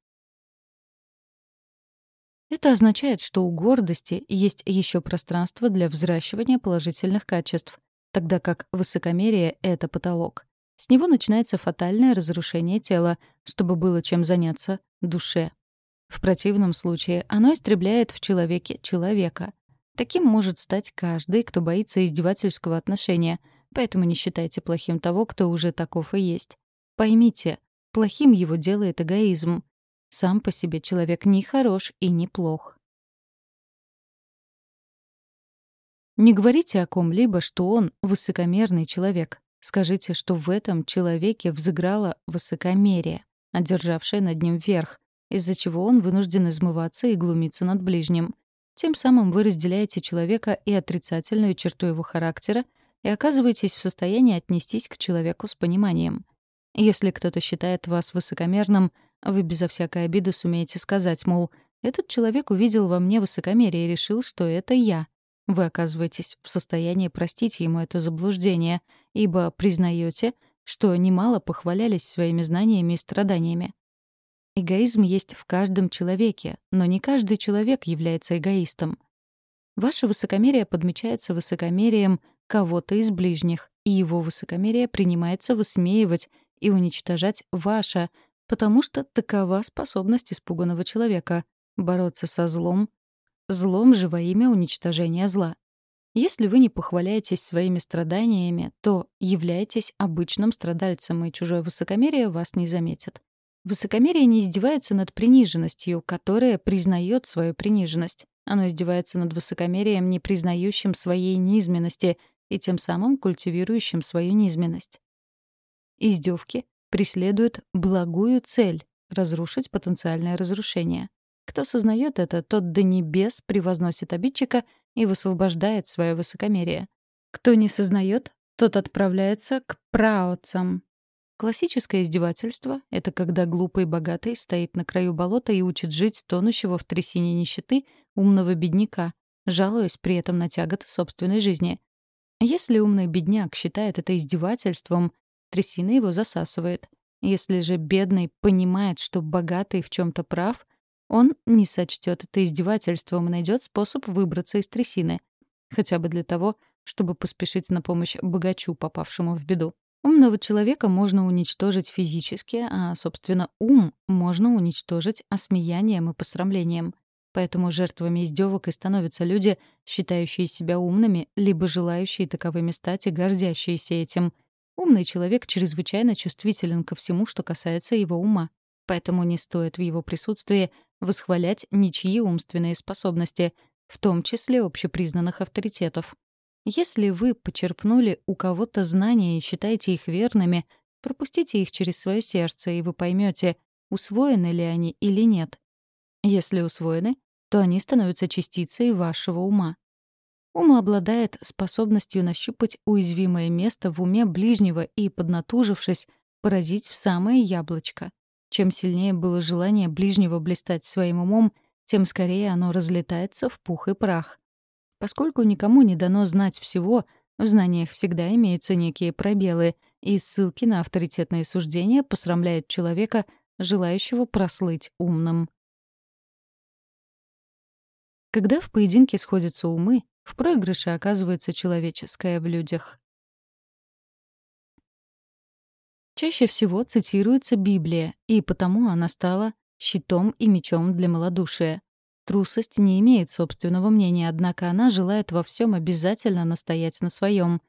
Speaker 1: Это означает, что у гордости есть еще пространство для взращивания положительных качеств, тогда как высокомерие — это потолок. С него начинается фатальное разрушение тела, чтобы было чем заняться душе. В противном случае оно истребляет в человеке человека. Таким может стать каждый, кто боится издевательского отношения, поэтому не считайте плохим того, кто уже таков и есть. Поймите, плохим его делает эгоизм, сам по себе человек не хорош и не плох. Не говорите о ком-либо, что он высокомерный человек. Скажите, что в этом человеке взыграло высокомерие, одержавшее над ним верх, из-за чего он вынужден измываться и глумиться над ближним. Тем самым вы разделяете человека и отрицательную черту его характера, и оказываетесь в состоянии отнестись к человеку с пониманием. Если кто-то считает вас высокомерным, вы безо всякой обиды сумеете сказать, мол, этот человек увидел во мне высокомерие и решил, что это я. Вы оказываетесь в состоянии простить ему это заблуждение, ибо признаете, что немало похвалялись своими знаниями и страданиями. Эгоизм есть в каждом человеке, но не каждый человек является эгоистом. Ваше высокомерие подмечается высокомерием кого-то из ближних, и его высокомерие принимается высмеивать и уничтожать ваше, потому что такова способность испуганного человека — бороться со злом, злом же во имя уничтожения зла. Если вы не похваляетесь своими страданиями, то являетесь обычным страдальцем, и чужое высокомерие вас не заметит. Высокомерие не издевается над приниженностью, которая признает свою приниженность. Оно издевается над высокомерием, не признающим своей низменности и тем самым культивирующим свою низменность. Издевки преследуют благую цель — разрушить потенциальное разрушение. Кто сознает это, тот до небес превозносит обидчика и высвобождает свое высокомерие. Кто не сознает, тот отправляется к праотцам, Классическое издевательство — это когда глупый богатый стоит на краю болота и учит жить тонущего в трясине нищеты умного бедняка, жалуясь при этом на тяготы собственной жизни. Если умный бедняк считает это издевательством, трясина его засасывает. Если же бедный понимает, что богатый в чем то прав, он не сочтет это издевательством и найдет способ выбраться из трясины. Хотя бы для того, чтобы поспешить на помощь богачу, попавшему в беду. Умного человека можно уничтожить физически, а, собственно, ум можно уничтожить осмеянием и посрамлением. Поэтому жертвами издевок и становятся люди, считающие себя умными, либо желающие таковыми стать и гордящиеся этим. Умный человек чрезвычайно чувствителен ко всему, что касается его ума. Поэтому не стоит в его присутствии восхвалять ничьи умственные способности, в том числе общепризнанных авторитетов. Если вы почерпнули у кого-то знания и считаете их верными, пропустите их через свое сердце, и вы поймете, усвоены ли они или нет. Если усвоены, то они становятся частицей вашего ума. Ум обладает способностью нащупать уязвимое место в уме ближнего и, поднатужившись, поразить в самое яблочко. Чем сильнее было желание ближнего блистать своим умом, тем скорее оно разлетается в пух и прах. Поскольку никому не дано знать всего, в знаниях всегда имеются некие пробелы, и ссылки на авторитетные суждения посрамляют человека, желающего прослыть умным. Когда в поединке сходятся умы, в проигрыше оказывается человеческое в людях. Чаще всего цитируется Библия, и потому она стала щитом и мечом для малодушия. Трусость не имеет собственного мнения, однако она желает во всем обязательно настоять на своем.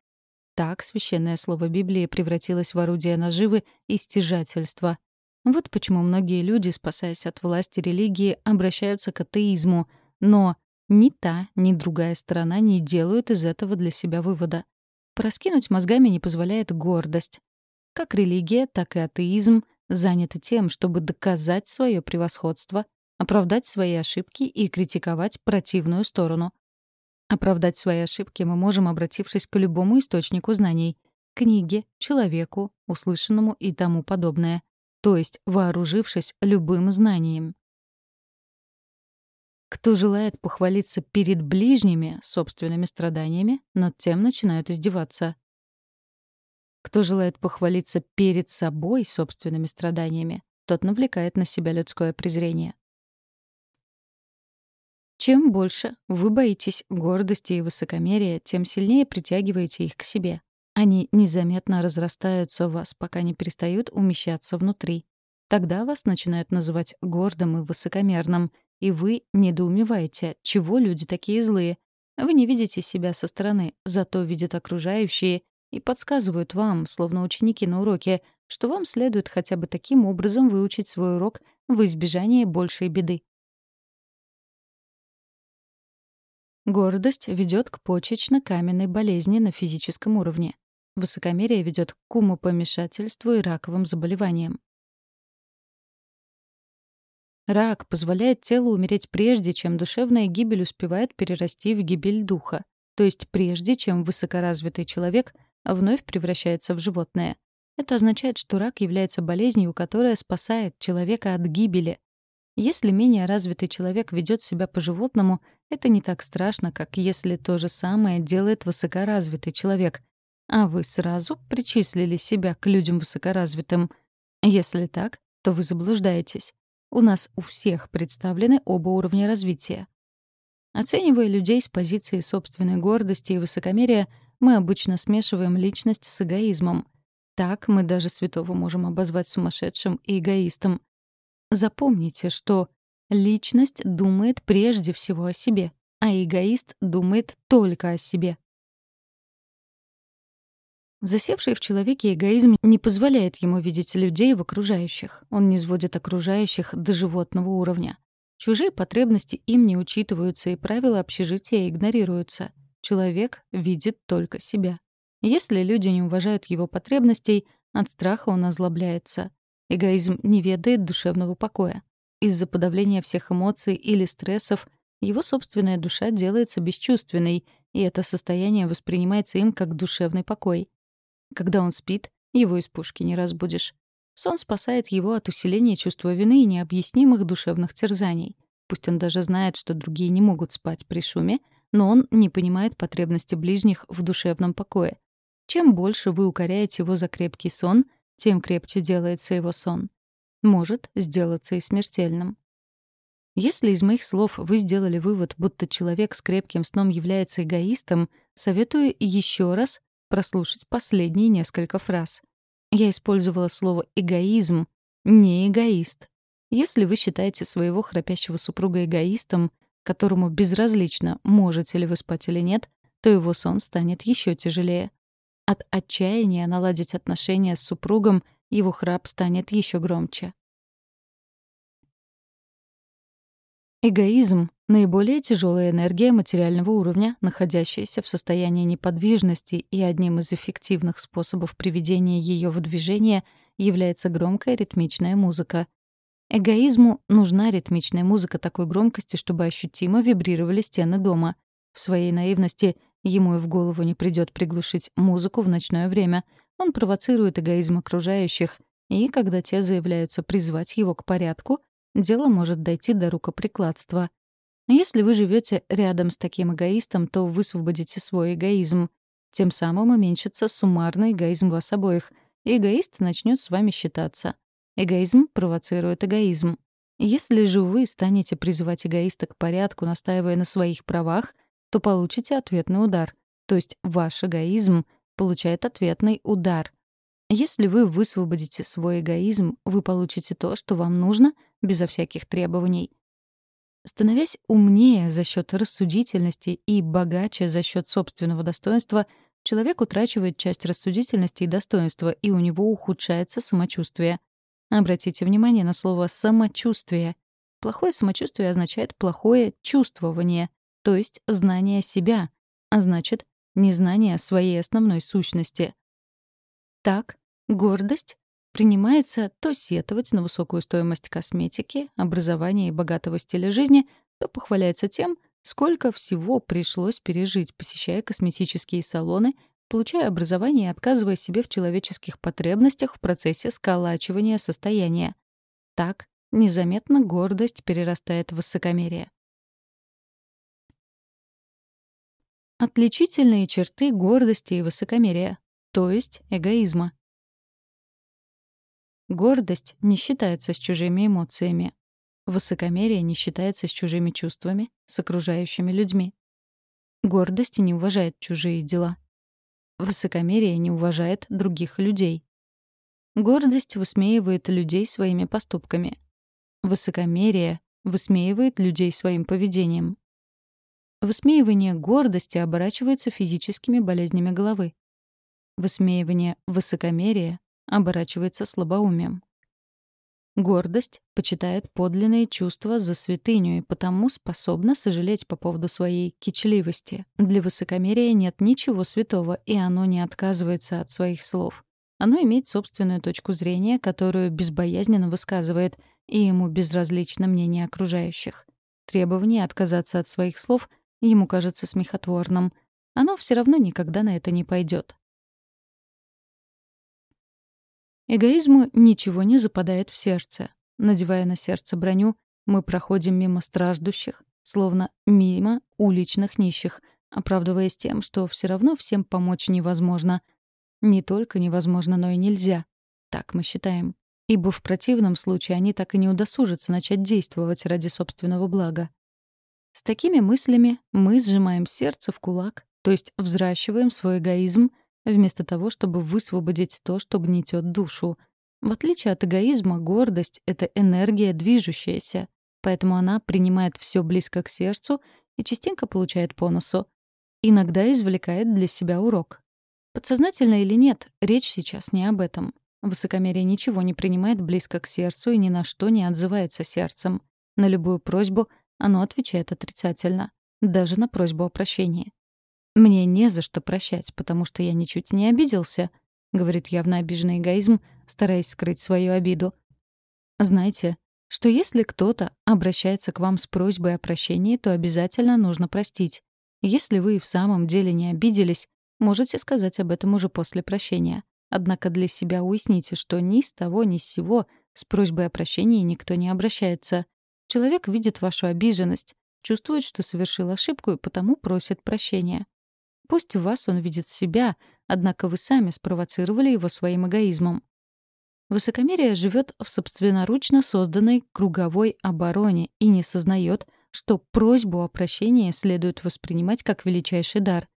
Speaker 1: Так священное слово Библии превратилось в орудие наживы и стяжательства. Вот почему многие люди, спасаясь от власти религии, обращаются к атеизму, но ни та, ни другая сторона не делают из этого для себя вывода. Проскинуть мозгами не позволяет гордость. Как религия, так и атеизм заняты тем, чтобы доказать свое превосходство оправдать свои ошибки и критиковать противную сторону. Оправдать свои ошибки мы можем, обратившись к любому источнику знаний — книге, человеку, услышанному и тому подобное, то есть вооружившись любым знанием. Кто желает похвалиться перед ближними собственными страданиями, над тем начинают издеваться. Кто желает похвалиться перед собой собственными страданиями, тот навлекает на себя людское презрение. Чем больше вы боитесь гордости и высокомерия, тем сильнее притягиваете их к себе. Они незаметно разрастаются в вас, пока не перестают умещаться внутри. Тогда вас начинают называть гордым и высокомерным, и вы недоумеваете, чего люди такие злые. Вы не видите себя со стороны, зато видят окружающие и подсказывают вам, словно ученики на уроке, что вам следует хотя бы таким образом выучить свой урок в избежание большей беды. Гордость ведет к почечно-каменной болезни на физическом уровне. Высокомерие ведет к умопомешательству и раковым заболеваниям. Рак позволяет телу умереть прежде, чем душевная гибель успевает перерасти в гибель духа. то есть прежде чем высокоразвитый человек вновь превращается в животное. Это означает, что рак является болезнью, которая спасает человека от гибели. Если менее развитый человек ведет себя по-животному, это не так страшно, как если то же самое делает высокоразвитый человек. А вы сразу причислили себя к людям высокоразвитым. Если так, то вы заблуждаетесь. У нас у всех представлены оба уровня развития. Оценивая людей с позиции собственной гордости и высокомерия, мы обычно смешиваем личность с эгоизмом. Так мы даже святого можем обозвать сумасшедшим и эгоистом. Запомните, что личность думает прежде всего о себе, а эгоист думает только о себе. Засевший в человеке эгоизм не позволяет ему видеть людей в окружающих. Он не сводит окружающих до животного уровня. Чужие потребности им не учитываются, и правила общежития игнорируются. Человек видит только себя. Если люди не уважают его потребностей, от страха он озлобляется. Эгоизм не ведает душевного покоя. Из-за подавления всех эмоций или стрессов его собственная душа делается бесчувственной, и это состояние воспринимается им как душевный покой. Когда он спит, его из пушки не разбудишь. Сон спасает его от усиления чувства вины и необъяснимых душевных терзаний. Пусть он даже знает, что другие не могут спать при шуме, но он не понимает потребности ближних в душевном покое. Чем больше вы укоряете его за крепкий сон, тем крепче делается его сон. Может сделаться и смертельным. Если из моих слов вы сделали вывод, будто человек с крепким сном является эгоистом, советую еще раз прослушать последние несколько фраз — я использовала слово «эгоизм», не «эгоист». Если вы считаете своего храпящего супруга эгоистом, которому безразлично, можете ли вы спать или нет, то его сон станет еще тяжелее. От отчаяния наладить отношения с супругом его храп станет еще громче. Эгоизм — наиболее тяжелая энергия материального уровня, находящаяся в состоянии неподвижности, и одним из эффективных способов приведения ее в движение является громкая ритмичная музыка. Эгоизму нужна ритмичная музыка такой громкости, чтобы ощутимо вибрировали стены дома. В своей наивности ему и в голову не придет приглушить музыку в ночное время. Он провоцирует эгоизм окружающих, и когда те заявляются призвать его к порядку — дело может дойти до рукоприкладства. Если вы живете рядом с таким эгоистом, то высвободите свой эгоизм. Тем самым уменьшится суммарный эгоизм вас обоих, и эгоист начнет с вами считаться. Эгоизм провоцирует эгоизм. Если же вы станете призывать эгоиста к порядку, настаивая на своих правах, то получите ответный удар. То есть ваш эгоизм получает ответный удар. Если вы высвободите свой эгоизм, вы получите то, что вам нужно — безо всяких требований. Становясь умнее за счет рассудительности и богаче за счет собственного достоинства, человек утрачивает часть рассудительности и достоинства, и у него ухудшается самочувствие. Обратите внимание на слово «самочувствие». Плохое самочувствие означает плохое чувствование, то есть знание себя, а значит, незнание своей основной сущности. Так, гордость принимается то сетовать на высокую стоимость косметики, образования и богатого стиля жизни, то похваляется тем, сколько всего пришлось пережить, посещая косметические салоны, получая образование и отказывая себе в человеческих потребностях в процессе сколачивания состояния. Так незаметно гордость перерастает в высокомерие. Отличительные черты гордости и высокомерия, то есть эгоизма. Гордость не считается с чужими эмоциями. Высокомерие не считается с чужими чувствами, с окружающими людьми. Гордость не уважает чужие дела. Высокомерие не уважает других людей. Гордость высмеивает людей своими поступками. Высокомерие высмеивает людей своим поведением. Высмеивание гордости оборачивается физическими болезнями головы. Высмеивание высокомерия оборачивается слабоумием. Гордость почитает подлинные чувства за святыню и потому способна сожалеть по поводу своей кичливости. Для высокомерия нет ничего святого, и оно не отказывается от своих слов. Оно имеет собственную точку зрения, которую безбоязненно высказывает, и ему безразлично мнение окружающих. Требование отказаться от своих слов ему кажется смехотворным. оно все равно никогда на это не пойдет. Эгоизму ничего не западает в сердце. Надевая на сердце броню, мы проходим мимо страждущих, словно мимо уличных нищих, оправдываясь тем, что все равно всем помочь невозможно. Не только невозможно, но и нельзя. Так мы считаем. Ибо в противном случае они так и не удосужатся начать действовать ради собственного блага. С такими мыслями мы сжимаем сердце в кулак, то есть взращиваем свой эгоизм, вместо того, чтобы высвободить то, что гнетет душу. В отличие от эгоизма, гордость — это энергия, движущаяся, поэтому она принимает все близко к сердцу и частенько получает по носу. Иногда извлекает для себя урок. Подсознательно или нет, речь сейчас не об этом. Высокомерие ничего не принимает близко к сердцу и ни на что не отзывается сердцем. На любую просьбу оно отвечает отрицательно, даже на просьбу о прощении. «Мне не за что прощать, потому что я ничуть не обиделся», — говорит явно обиженный эгоизм, стараясь скрыть свою обиду. Знаете, что если кто-то обращается к вам с просьбой о прощении, то обязательно нужно простить. Если вы в самом деле не обиделись, можете сказать об этом уже после прощения. Однако для себя уясните, что ни с того ни с сего с просьбой о прощении никто не обращается. Человек видит вашу обиженность, чувствует, что совершил ошибку и потому просит прощения. Пусть в вас он видит себя, однако вы сами спровоцировали его своим эгоизмом. Высокомерие живет в собственноручно созданной круговой обороне и не сознает, что просьбу о прощении следует воспринимать как величайший дар.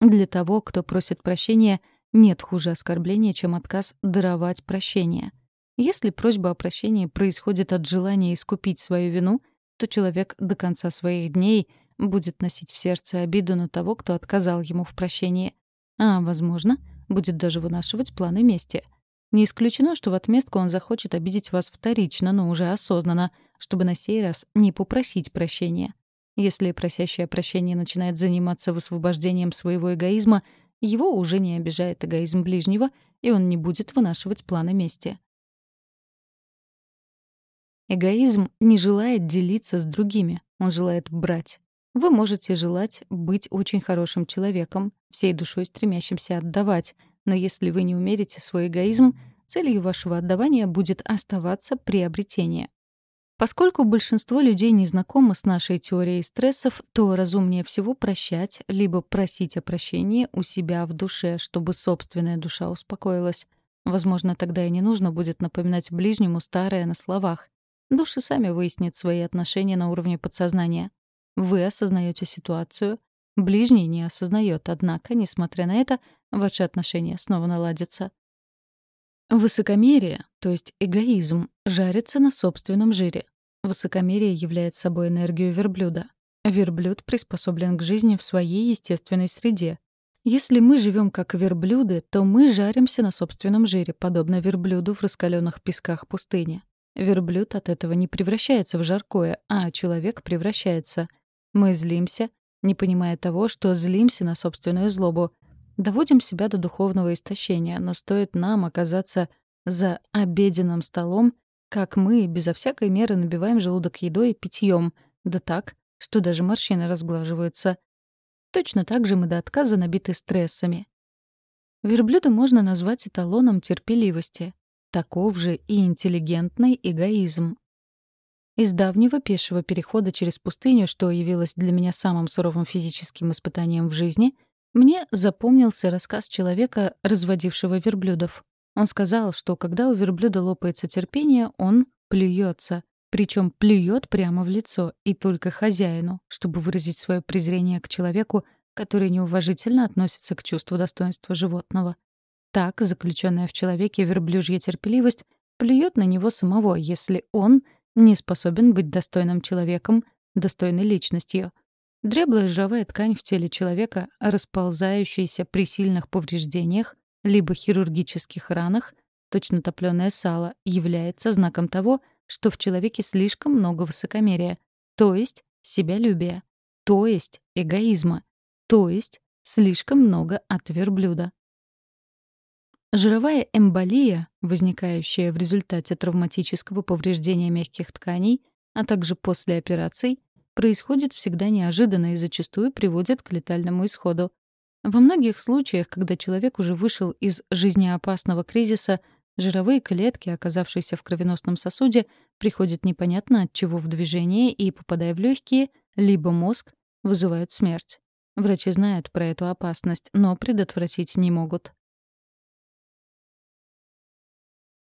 Speaker 1: Для того, кто просит прощения, нет хуже оскорбления, чем отказ даровать прощение. Если просьба о прощении происходит от желания искупить свою вину, то человек до конца своих дней будет носить в сердце обиду на того, кто отказал ему в прощении. А, возможно, будет даже вынашивать планы мести. Не исключено, что в отместку он захочет обидеть вас вторично, но уже осознанно, чтобы на сей раз не попросить прощения. Если просящее прощение начинает заниматься высвобождением своего эгоизма, его уже не обижает эгоизм ближнего, и он не будет вынашивать планы мести. Эгоизм не желает делиться с другими, он желает брать. Вы можете желать быть очень хорошим человеком, всей душой стремящимся отдавать, но если вы не умерите свой эгоизм, целью вашего отдавания будет оставаться приобретение. Поскольку большинство людей не знакомы с нашей теорией стрессов, то разумнее всего прощать, либо просить о прощении у себя в душе, чтобы собственная душа успокоилась. Возможно, тогда и не нужно будет напоминать ближнему старое на словах. Души сами выяснят свои отношения на уровне подсознания. Вы осознаете ситуацию, ближний не осознает, однако, несмотря на это, ваши отношения снова наладятся. Высокомерие, то есть эгоизм, жарится на собственном жире. Высокомерие является собой энергию верблюда. Верблюд приспособлен к жизни в своей естественной среде. Если мы живем как верблюды, то мы жаримся на собственном жире, подобно верблюду в раскаленных песках пустыни. Верблюд от этого не превращается в жаркое, а человек превращается — мы злимся, не понимая того, что злимся на собственную злобу. Доводим себя до духовного истощения, но стоит нам оказаться за обеденным столом, как мы безо всякой меры набиваем желудок едой и питьем, да так, что даже морщины разглаживаются. Точно так же мы до отказа набиты стрессами. Верблюда можно назвать эталоном терпеливости. Таков же и интеллигентный эгоизм. Из давнего пешего перехода через пустыню, что явилось для меня самым суровым физическим испытанием в жизни, мне запомнился рассказ человека, разводившего верблюдов. Он сказал, что когда у верблюда лопается терпение, он плюется, причем плюет прямо в лицо и только хозяину, чтобы выразить свое презрение к человеку, который неуважительно относится к чувству достоинства животного. Так, заключенная в человеке верблюжья терпеливость плюет на него самого, если он — не способен быть достойным человеком, достойной личностью. Дреблая жировая ткань в теле человека, расползающаяся при сильных повреждениях, либо хирургических ранах, точно топленое сало, является знаком того, что в человеке слишком много высокомерия, то есть себялюбия, то есть эгоизма, то есть слишком много от верблюда. Жировая эмболия, возникающая в результате травматического повреждения мягких тканей, а также после операций, происходит всегда неожиданно и зачастую приводит к летальному исходу. Во многих случаях, когда человек уже вышел из жизнеопасного кризиса, жировые клетки, оказавшиеся в кровеносном сосуде, приходят непонятно от чего в движение и, попадая в легкие, либо мозг, вызывают смерть. Врачи знают про эту опасность, но предотвратить не могут.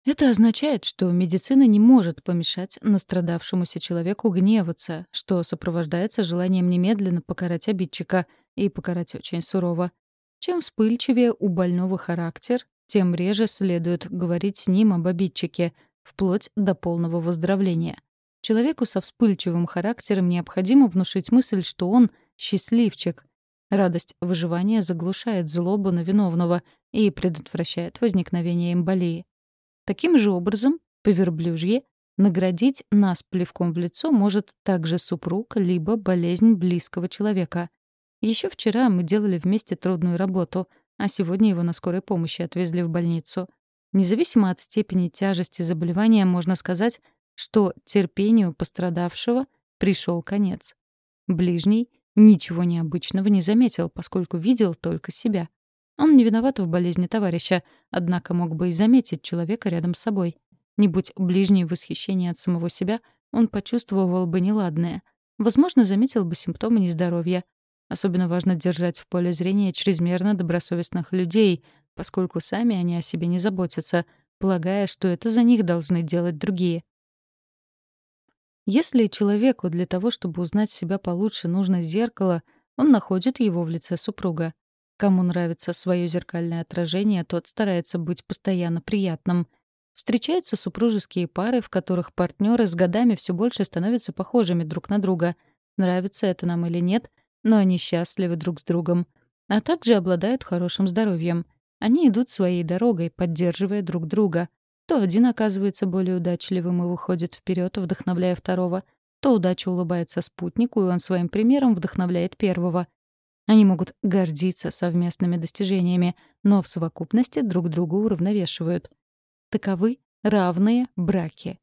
Speaker 1: Это означает, что медицина не может помешать настрадавшемуся человеку гневаться, что сопровождается желанием немедленно покарать обидчика и покарать очень сурово. Чем вспыльчивее у больного характер, тем реже следует говорить с ним об обидчике, вплоть до полного выздоровления. Человеку со вспыльчивым характером необходимо внушить мысль, что он — счастливчик. Радость выживания заглушает злобу на виновного и предотвращает возникновение эмболии. Таким же образом, по верблюжье, наградить нас плевком в лицо может также супруг либо болезнь близкого человека. Еще вчера мы делали вместе трудную работу, а сегодня его на скорой помощи отвезли в больницу. Независимо от степени тяжести заболевания, можно сказать, что терпению пострадавшего пришел конец. Ближний ничего необычного не заметил, поскольку видел только себя. Он не виноват в болезни товарища, однако мог бы и заметить человека рядом с собой. Не будь ближний в восхищении от самого себя, он почувствовал бы неладное. Возможно, заметил бы симптомы нездоровья. Особенно важно держать в поле зрения чрезмерно добросовестных людей, поскольку сами они о себе не заботятся, полагая, что это за них должны делать другие. Если человеку для того, чтобы узнать себя получше, нужно зеркало, он находит его в лице супруга. Кому нравится свое зеркальное отражение, тот старается быть постоянно приятным. Встречаются супружеские пары, в которых партнеры с годами все больше становятся похожими друг на друга. Нравится это нам или нет, но они счастливы друг с другом. А также обладают хорошим здоровьем. Они идут своей дорогой, поддерживая друг друга. То один оказывается более удачливым и выходит вперед, вдохновляя второго, то удача улыбается спутнику, и он своим примером вдохновляет первого. Они могут гордиться совместными достижениями, но в совокупности друг друга уравновешивают. Таковы равные браки.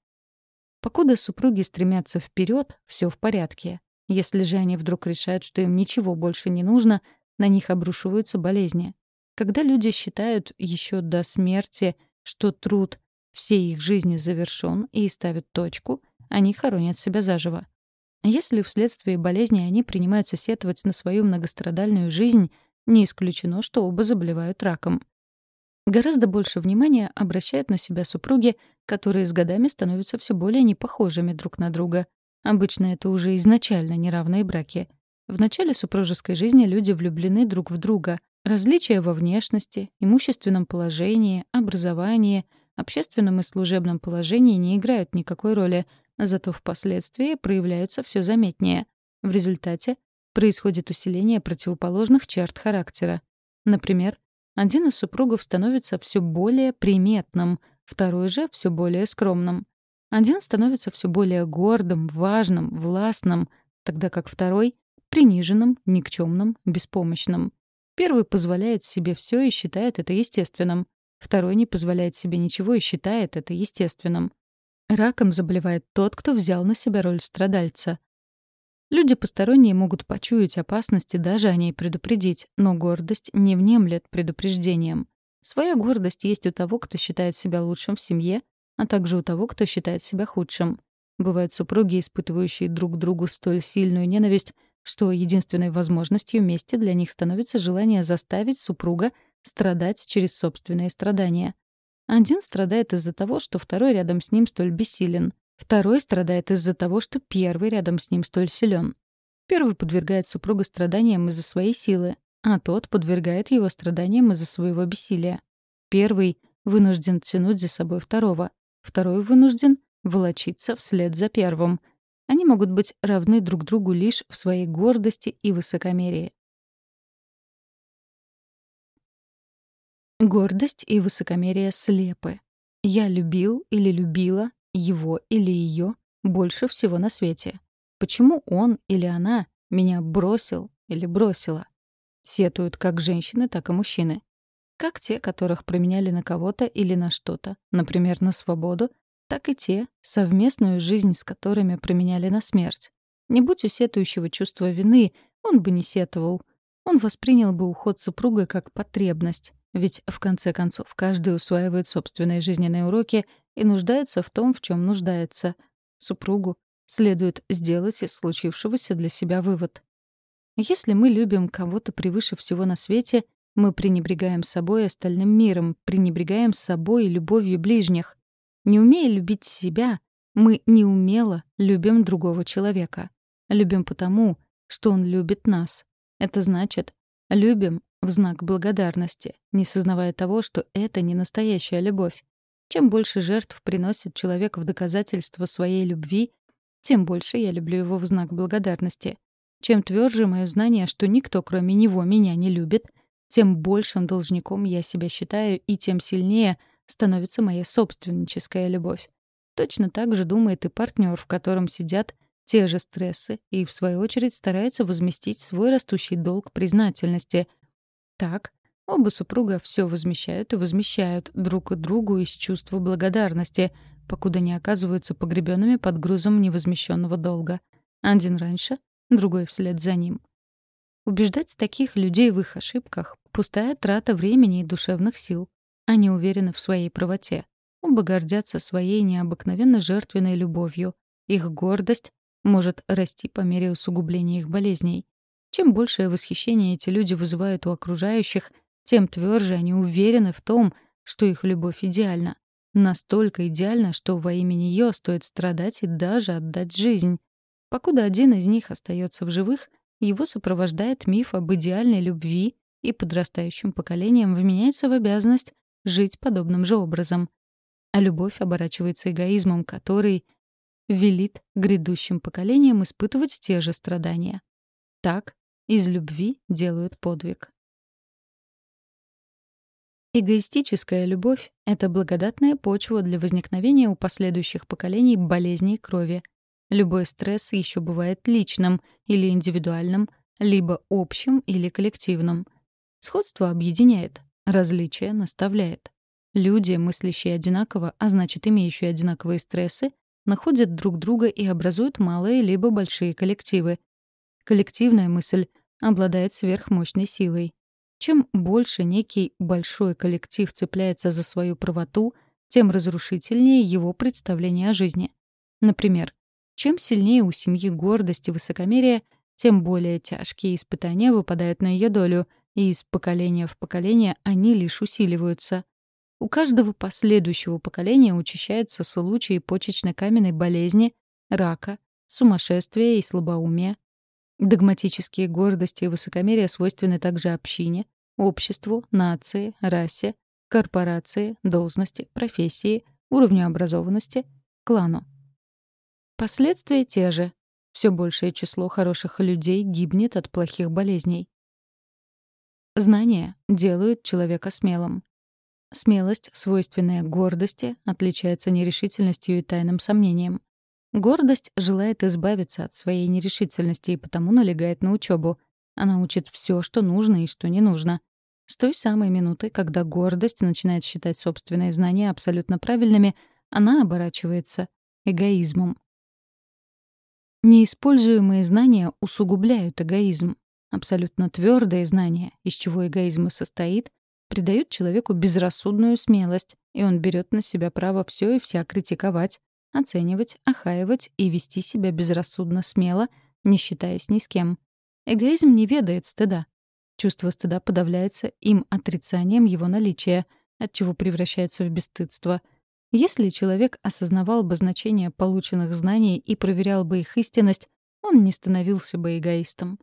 Speaker 1: Покуда супруги стремятся вперед, все в порядке. Если же они вдруг решают, что им ничего больше не нужно, на них обрушиваются болезни. Когда люди считают еще до смерти, что труд всей их жизни завершен и ставят точку, они хоронят себя заживо. Если вследствие болезни они принимаются сетовать на свою многострадальную жизнь, не исключено, что оба заболевают раком. Гораздо больше внимания обращают на себя супруги, которые с годами становятся все более непохожими друг на друга. Обычно это уже изначально неравные браки. В начале супружеской жизни люди влюблены друг в друга. Различия во внешности, имущественном положении, образовании, общественном и служебном положении не играют никакой роли — зато впоследствии проявляются все заметнее. В результате происходит усиление противоположных черт характера. Например, один из супругов становится все более приметным, второй же все более скромным. Один становится все более гордым, важным, властным, тогда как второй — приниженным, никчемным, беспомощным. Первый позволяет себе все и считает это естественным. Второй не позволяет себе ничего и считает это естественным. Раком заболевает тот, кто взял на себя роль страдальца. Люди посторонние могут почуять опасность и даже о ней предупредить, но гордость не внемлет предупреждением. Своя гордость есть у того, кто считает себя лучшим в семье, а также у того, кто считает себя худшим. Бывают супруги, испытывающие друг другу столь сильную ненависть, что единственной возможностью вместе для них становится желание заставить супруга страдать через собственные страдания. Один страдает из-за того, что второй рядом с ним столь бессилен. Второй страдает из-за того, что первый рядом с ним столь силен. Первый подвергает супруга страданиям из-за своей силы, а тот подвергает его страданиям из-за своего бессилия. Первый вынужден тянуть за собой второго, второй вынужден волочиться вслед за первым. Они могут быть равны друг другу лишь в своей гордости и высокомерии. Гордость и высокомерие слепы. Я любил или любила его или ее больше всего на свете. Почему он или она меня бросил или бросила? Сетуют как женщины, так и мужчины. Как те, которых променяли на кого-то или на что-то, например, на свободу, так и те, совместную жизнь с которыми променяли на смерть. Не будь у сетующего чувства вины, он бы не сетовал. он воспринял бы уход супруга как потребность, ведь, в конце концов, каждый усваивает собственные жизненные уроки и нуждается в том, в чем нуждается. Супругу следует сделать из случившегося для себя вывод. Если мы любим кого-то превыше всего на свете, мы пренебрегаем собой и остальным миром, пренебрегаем собой и любовью ближних. Не умея любить себя, мы неумело любим другого человека. Любим потому, что он любит нас. Это значит, любим в знак благодарности, не сознавая того, что это не настоящая любовь. Чем больше жертв приносит человек в доказательство своей любви, тем больше я люблю его в знак благодарности. Чем тверже мое знание, что никто, кроме него, меня не любит, тем большим должником я себя считаю, и тем сильнее становится моя собственническая любовь. Точно так же думает и партнер, в котором сидят те же стрессы и, в свою очередь, старается возместить свой растущий долг признательности. Так, оба супруга все возмещают и возмещают друг другу из чувства благодарности — покуда не оказываются погребенными под грузом невозмещенного долга. Один раньше, другой вслед за ним. Убеждать таких людей в их ошибках — пустая трата времени и душевных сил. Они уверены в своей правоте. Оба гордятся своей необыкновенно жертвенной любовью. Их гордость может расти по мере усугубления их болезней. Чем большее восхищение эти люди вызывают у окружающих, тем тверже они уверены в том, что их любовь идеальна. Настолько идеально, что во имя нее стоит страдать и даже отдать жизнь. Покуда один из них остается в живых, его сопровождает миф об идеальной любви, и подрастающим поколением вменяется в обязанность жить подобным же образом. А любовь оборачивается эгоизмом, который велит грядущим поколениям испытывать те же страдания. Так из любви делают подвиг. Эгоистическая любовь — это благодатная почва для возникновения у последующих поколений болезней крови. Любой стресс еще бывает личным или индивидуальным, либо общим или коллективным. Сходство объединяет, различие наставляет. Люди, мыслящие одинаково, а значит, имеющие одинаковые стрессы, находят друг друга и образуют малые либо большие коллективы. Коллективная мысль обладает сверхмощной силой. Чем больше некий большой коллектив цепляется за свою правоту, тем разрушительнее его представление о жизни. Например, чем сильнее у семьи гордость и высокомерие, тем более тяжкие испытания выпадают на ее долю, и из поколения в поколение они лишь усиливаются. У каждого последующего поколения учащаются случаи почечно-каменной болезни, рака, сумасшествия и слабоумия, Догматические гордости и высокомерие свойственны также общине, обществу, нации, расе, корпорации, должности, профессии, уровню образованности, клану. Последствия те же. Все большее число хороших людей гибнет от плохих болезней. Знания делают человека смелым. Смелость, свойственная гордости, отличается нерешительностью и тайным сомнением. Гордость желает избавиться от своей нерешительности и потому налегает на учебу. Она учит все, что нужно и что не нужно. С той самой минуты, когда гордость начинает считать собственные знания абсолютно правильными, она оборачивается эгоизмом. Неиспользуемые знания усугубляют эгоизм. Абсолютно твердые знания, из чего эгоизм и состоит, придают человеку безрассудную смелость, и он берет на себя право все и вся критиковать, оценивать, охаивать и вести себя безрассудно смело, не считаясь ни с кем. Эгоизм не ведает стыда. Чувство стыда подавляется им отрицанием его наличия, отчего превращается в бесстыдство. Если человек осознавал бы значение полученных знаний и проверял бы их истинность, он не становился бы эгоистом.